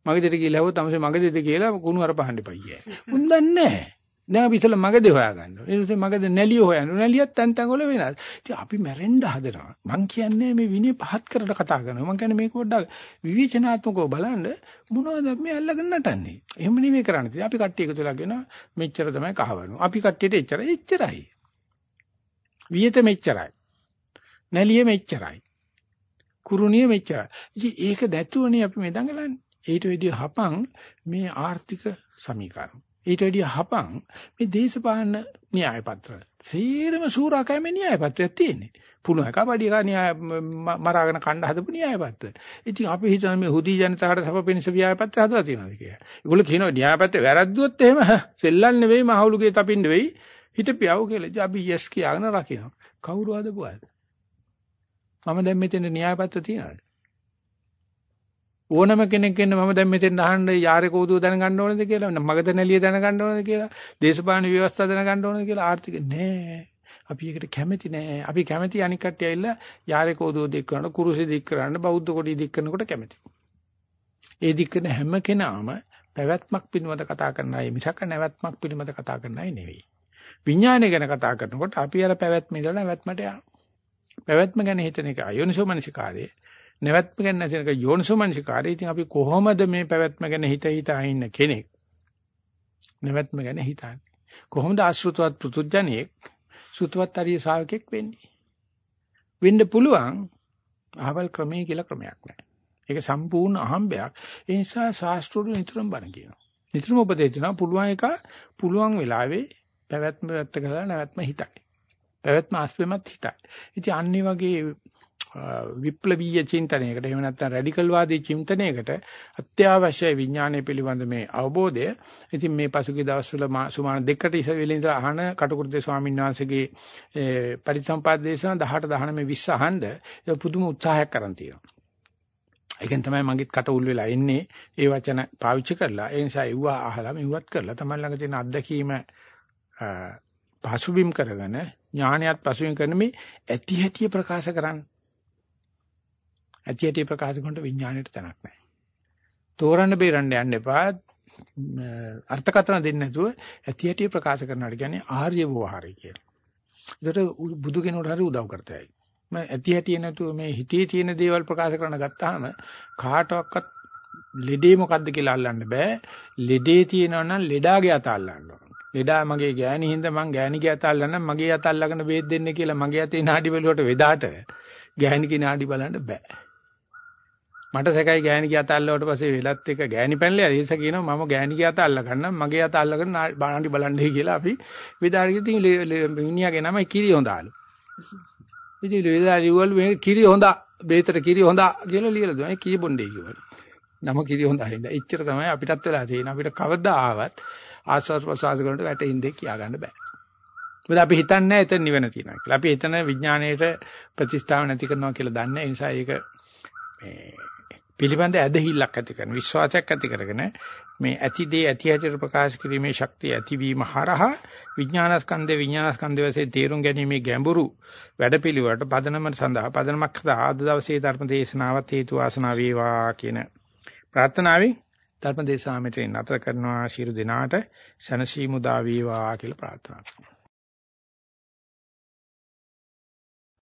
මගදට කියලා හවොත් තමයි මගදද කියලා කුණු අර පහන්න දෙපයිය. උන් දන්නේ නැහැ. දැන් අපි ඉතල මගද හොයාගන්නවා. ඊට පස්සේ මගද නැලිය හොයනවා. නැලියත් තැන් තැන් වල වෙනස්. ඉතින් අපි මැරෙන්න හදනවා. මං කියන්නේ මේ විනය පහත් කරලා කතා කරනවා. මං කියන්නේ මේක පොඩ්ඩක් විවේචනාත්මකව බලන්න මොනවද මේ අල්ලගෙන නටන්නේ. එහෙම නෙමෙයි කරන්නේ. අපි කට්ටිය එකතු වෙලා කියනවා මෙච්චර තමයි කහවණු. අපි කට්ටියට එච්චරයි එච්චරයි. වියත මෙච්චරයි. නැලිය මෙච්චරයි. කුරුණිය මෙච්චරයි. ඉතින් ඒක දැතුවනේ අපි මේ දඟලන්නේ. ඊට වෙඩිය හපන් මේ ආර්ථික සමීකරණ. ඊට වැඩිය හපන් මේ දේශපාලන න්‍යාය පත්‍ර. සීරම සූරාකෑමේ න්‍යාය පත්‍රයක් තියෙන්නේ. පුළුවන් එක බඩිය ගා න්‍යාය මරාගෙන කණ්ඩ හදපු න්‍යාය පත්‍ර. ඉතින් අපි හිතන මේ හුදි ජනතාවට සපපෙනස න්‍යාය පත්‍ර හදලා තියෙනවාද කියලා. ඒගොල්ලෝ කියනවා න්‍යාය පත්‍රය වැරද්දුවොත් එහෙම <laughs> සෙල්ලම් නෙවෙයි මහවුලුගේ තපින්න වෙයි. හිටපියව කියලා. අපි යස් කියාගෙන රකින්න. කවුරු හදපුවාද? මම දැන් මෙතන න්‍යාය පත්‍ර තියනවාද? ඕනම කෙනෙක් එන්න මම දැන් මෙතෙන් අහන්න යාරේ කෝදුව දැනගන්න ඕනද කියලා මගද නැලිය දැනගන්න ඕනද කියලා දේශපාලන ව්‍යවස්ථා දැනගන්න ඕනද කියලා ආර්ථික නෑ. අපි ඒකට කැමති නෑ. අපි කැමති අනික් කට්ටිය ඇවිල්ලා යාරේ කෝදුව දික් කරන කුරුසෙ දික් කරන්න බෞද්ධ කොටි දික් කරනකොට කැමති. ඒ දික් කරන හැම කෙනාම පැවැත්මක් පිළිබඳ කතා කරන අය මිසක නැවැත්මක් පිළිබඳ කතා කරන අය නෙවෙයි. විඥානය ගැන කතා කරනකොට අපි අර පැවැත්ම ඉඳලා නැවැත්මට යනවා. පැවැත්ම ගැන හිතන එක අයෝනිසෝ මනසිකාරයේ. නැවැත්ම ගැන නැසෙනක යෝනිසෝමනසිකාරය. ඉතින් අපි කොහොමද මේ පැවැත්ම ගැන හිත හිතා ඉන්න කෙනෙක්? නැවැත්ම ගැන හිතන්නේ. කොහොමද ආශ්‍රිතවත් පුතුජණියෙක් සුතවත් අරිය ශාවකෙක් වෙන්නේ? වෙන්න පුළුවන් අහවල් ක්‍රමයේ කියලා ක්‍රමයක් නැහැ. ඒක සම්පූර්ණ අහම්බයක්. ඒ නිසා ශාස්ත්‍රවල නිතරම බණ කියනවා. නිතරම උපදේශ දෙනවා පුළුවන් එක පුළුවන් වෙලාවේ පැවැත්ම වැත්ත කරලා නැවැත්ම හිතයි. පැවැත්ම ආස්පෙමත් හිතයි. ඉතින් අන්නේ වගේ විප්ලවීය චින්තනයකට එහෙම නැත්නම් රැඩිකල් වාදී චින්තනයකට අත්‍යවශ්‍ය විඥානය පිළිබඳ මේ අවබෝධය. ඉතින් මේ පසුගිය දවස්වල සුමාන දෙකට ඉස්සෙල්ලා ඉඳලා අහන කටුකුරුදේ ස්වාමීන් වහන්සේගේ පරිසම්පාද දේශනා 18 19 20 අහන්න ඒ පුදුම උත්සාහයක් කරන් තියෙනවා. ඒකෙන් තමයි මගෙත් කට උල් වෙලා එන්නේ ඒ වචන පාවිච්චි කරලා ඒ නිසා ඒව අහලා මෙව්වත් කරලා තමයි ළඟ තියෙන අත්දැකීම පසුබිම් කරගෙන ඥානයත් පසුබිම් කරන මේ ඇති හැටි ප්‍රකාශ කරන්නේ ඇති ඇති ප්‍රකාශ කරනට විඥාණයට තැනක් නැහැ. තෝරන්න බේරන්න යන්න එපා. අර්ථකථන දෙන්නේ නැතුව ඇති ඇති ප්‍රකාශ කරනවාට කියන්නේ ආර්ය වෝහාරය කියලා. ඒකට බුදු කෙනෙකුට හරි උදව් කරතයි. මම ඇති ඇති නැතුව මේ හිතේ තියෙන දේවල් ප්‍රකාශ කරන ගත්තාම කාටවත් ලෙඩේ මොකද්ද කියලා අල්ලන්න බෑ. ලෙඩේ තියෙනවා නම් ලෙඩාගේ අත අල්ලන්න ඕන. ලෙඩා මගේ ගෑණි හින්දා මං ගෑණිගේ අත අල්ලන්න මගේ අත අල්ලගෙන බේත් දෙන්න කියලා මගේ අතේ නාඩි බැලුවට වෙදාට ගෑණිගේ නාඩි බලන්න බෑ. මට සැකයි ගෑණි කිය අත අල්ලවට පස්සේ වෙලත් එක ගෑණි පැනලා ඊස කියනවා මම ගෑණි කිය අත අල්ල ගන්න මගේ අත අල්ලගෙන බාණ්ඩි බලන්නේ කියලා අපි විදාරිය ඉතින් මිනිහාගේ නම කිරි හොඳාලු. ඉතින් විදාරිය වල මේ කිරි හොඳා බේතර කිරි හොඳා කියලා ලියලා දුන්නා. ඒ කී බොණ්ඩේ කිව්වා. නම කිරි හොඳා හින්දා. එච්චර තමයි අපිටත් වෙලා තියෙන. අපිට කවදා ආවත් ආස්වාද ප්‍රසආස කරනට වැටෙන්නේ කියා ගන්න බෑ. මොකද අපි හිතන්නේ එතන නිවන තියෙනවා කියලා. අපි එතන විඥාණයට ප්‍රතිස්ථාපන නැති කරනවා කියලා දන්නේ. ඒ නිසා ඒක මේ පිළිබඳ ඇදහිල්ලක් ඇති කරන විශ්වාසයක් ඇති කරගෙන මේ ඇති දේ ඇති හැටියට ප්‍රකාශ කිරීමේ ශක්තිය ඇතිවීම හරහා විඥානස්කන්ධේ විඥානස්කන්ධ වශයෙන් තේරුම් ගැනීමේ ගැඹුරු වැඩපිළිවෙලට පදනම සඳහා පදනමක් සඳහා ආද දවසේ ධර්ම දේශනාවත් හේතු වාසනා වේවා කියන ප්‍රාර්ථනාවෙන් ධර්ම දේශනාව මෙතන නතර කරනවා. ශිරු දිනාට සනසීමු දා වේවා කියලා ප්‍රාර්ථනා කරනවා.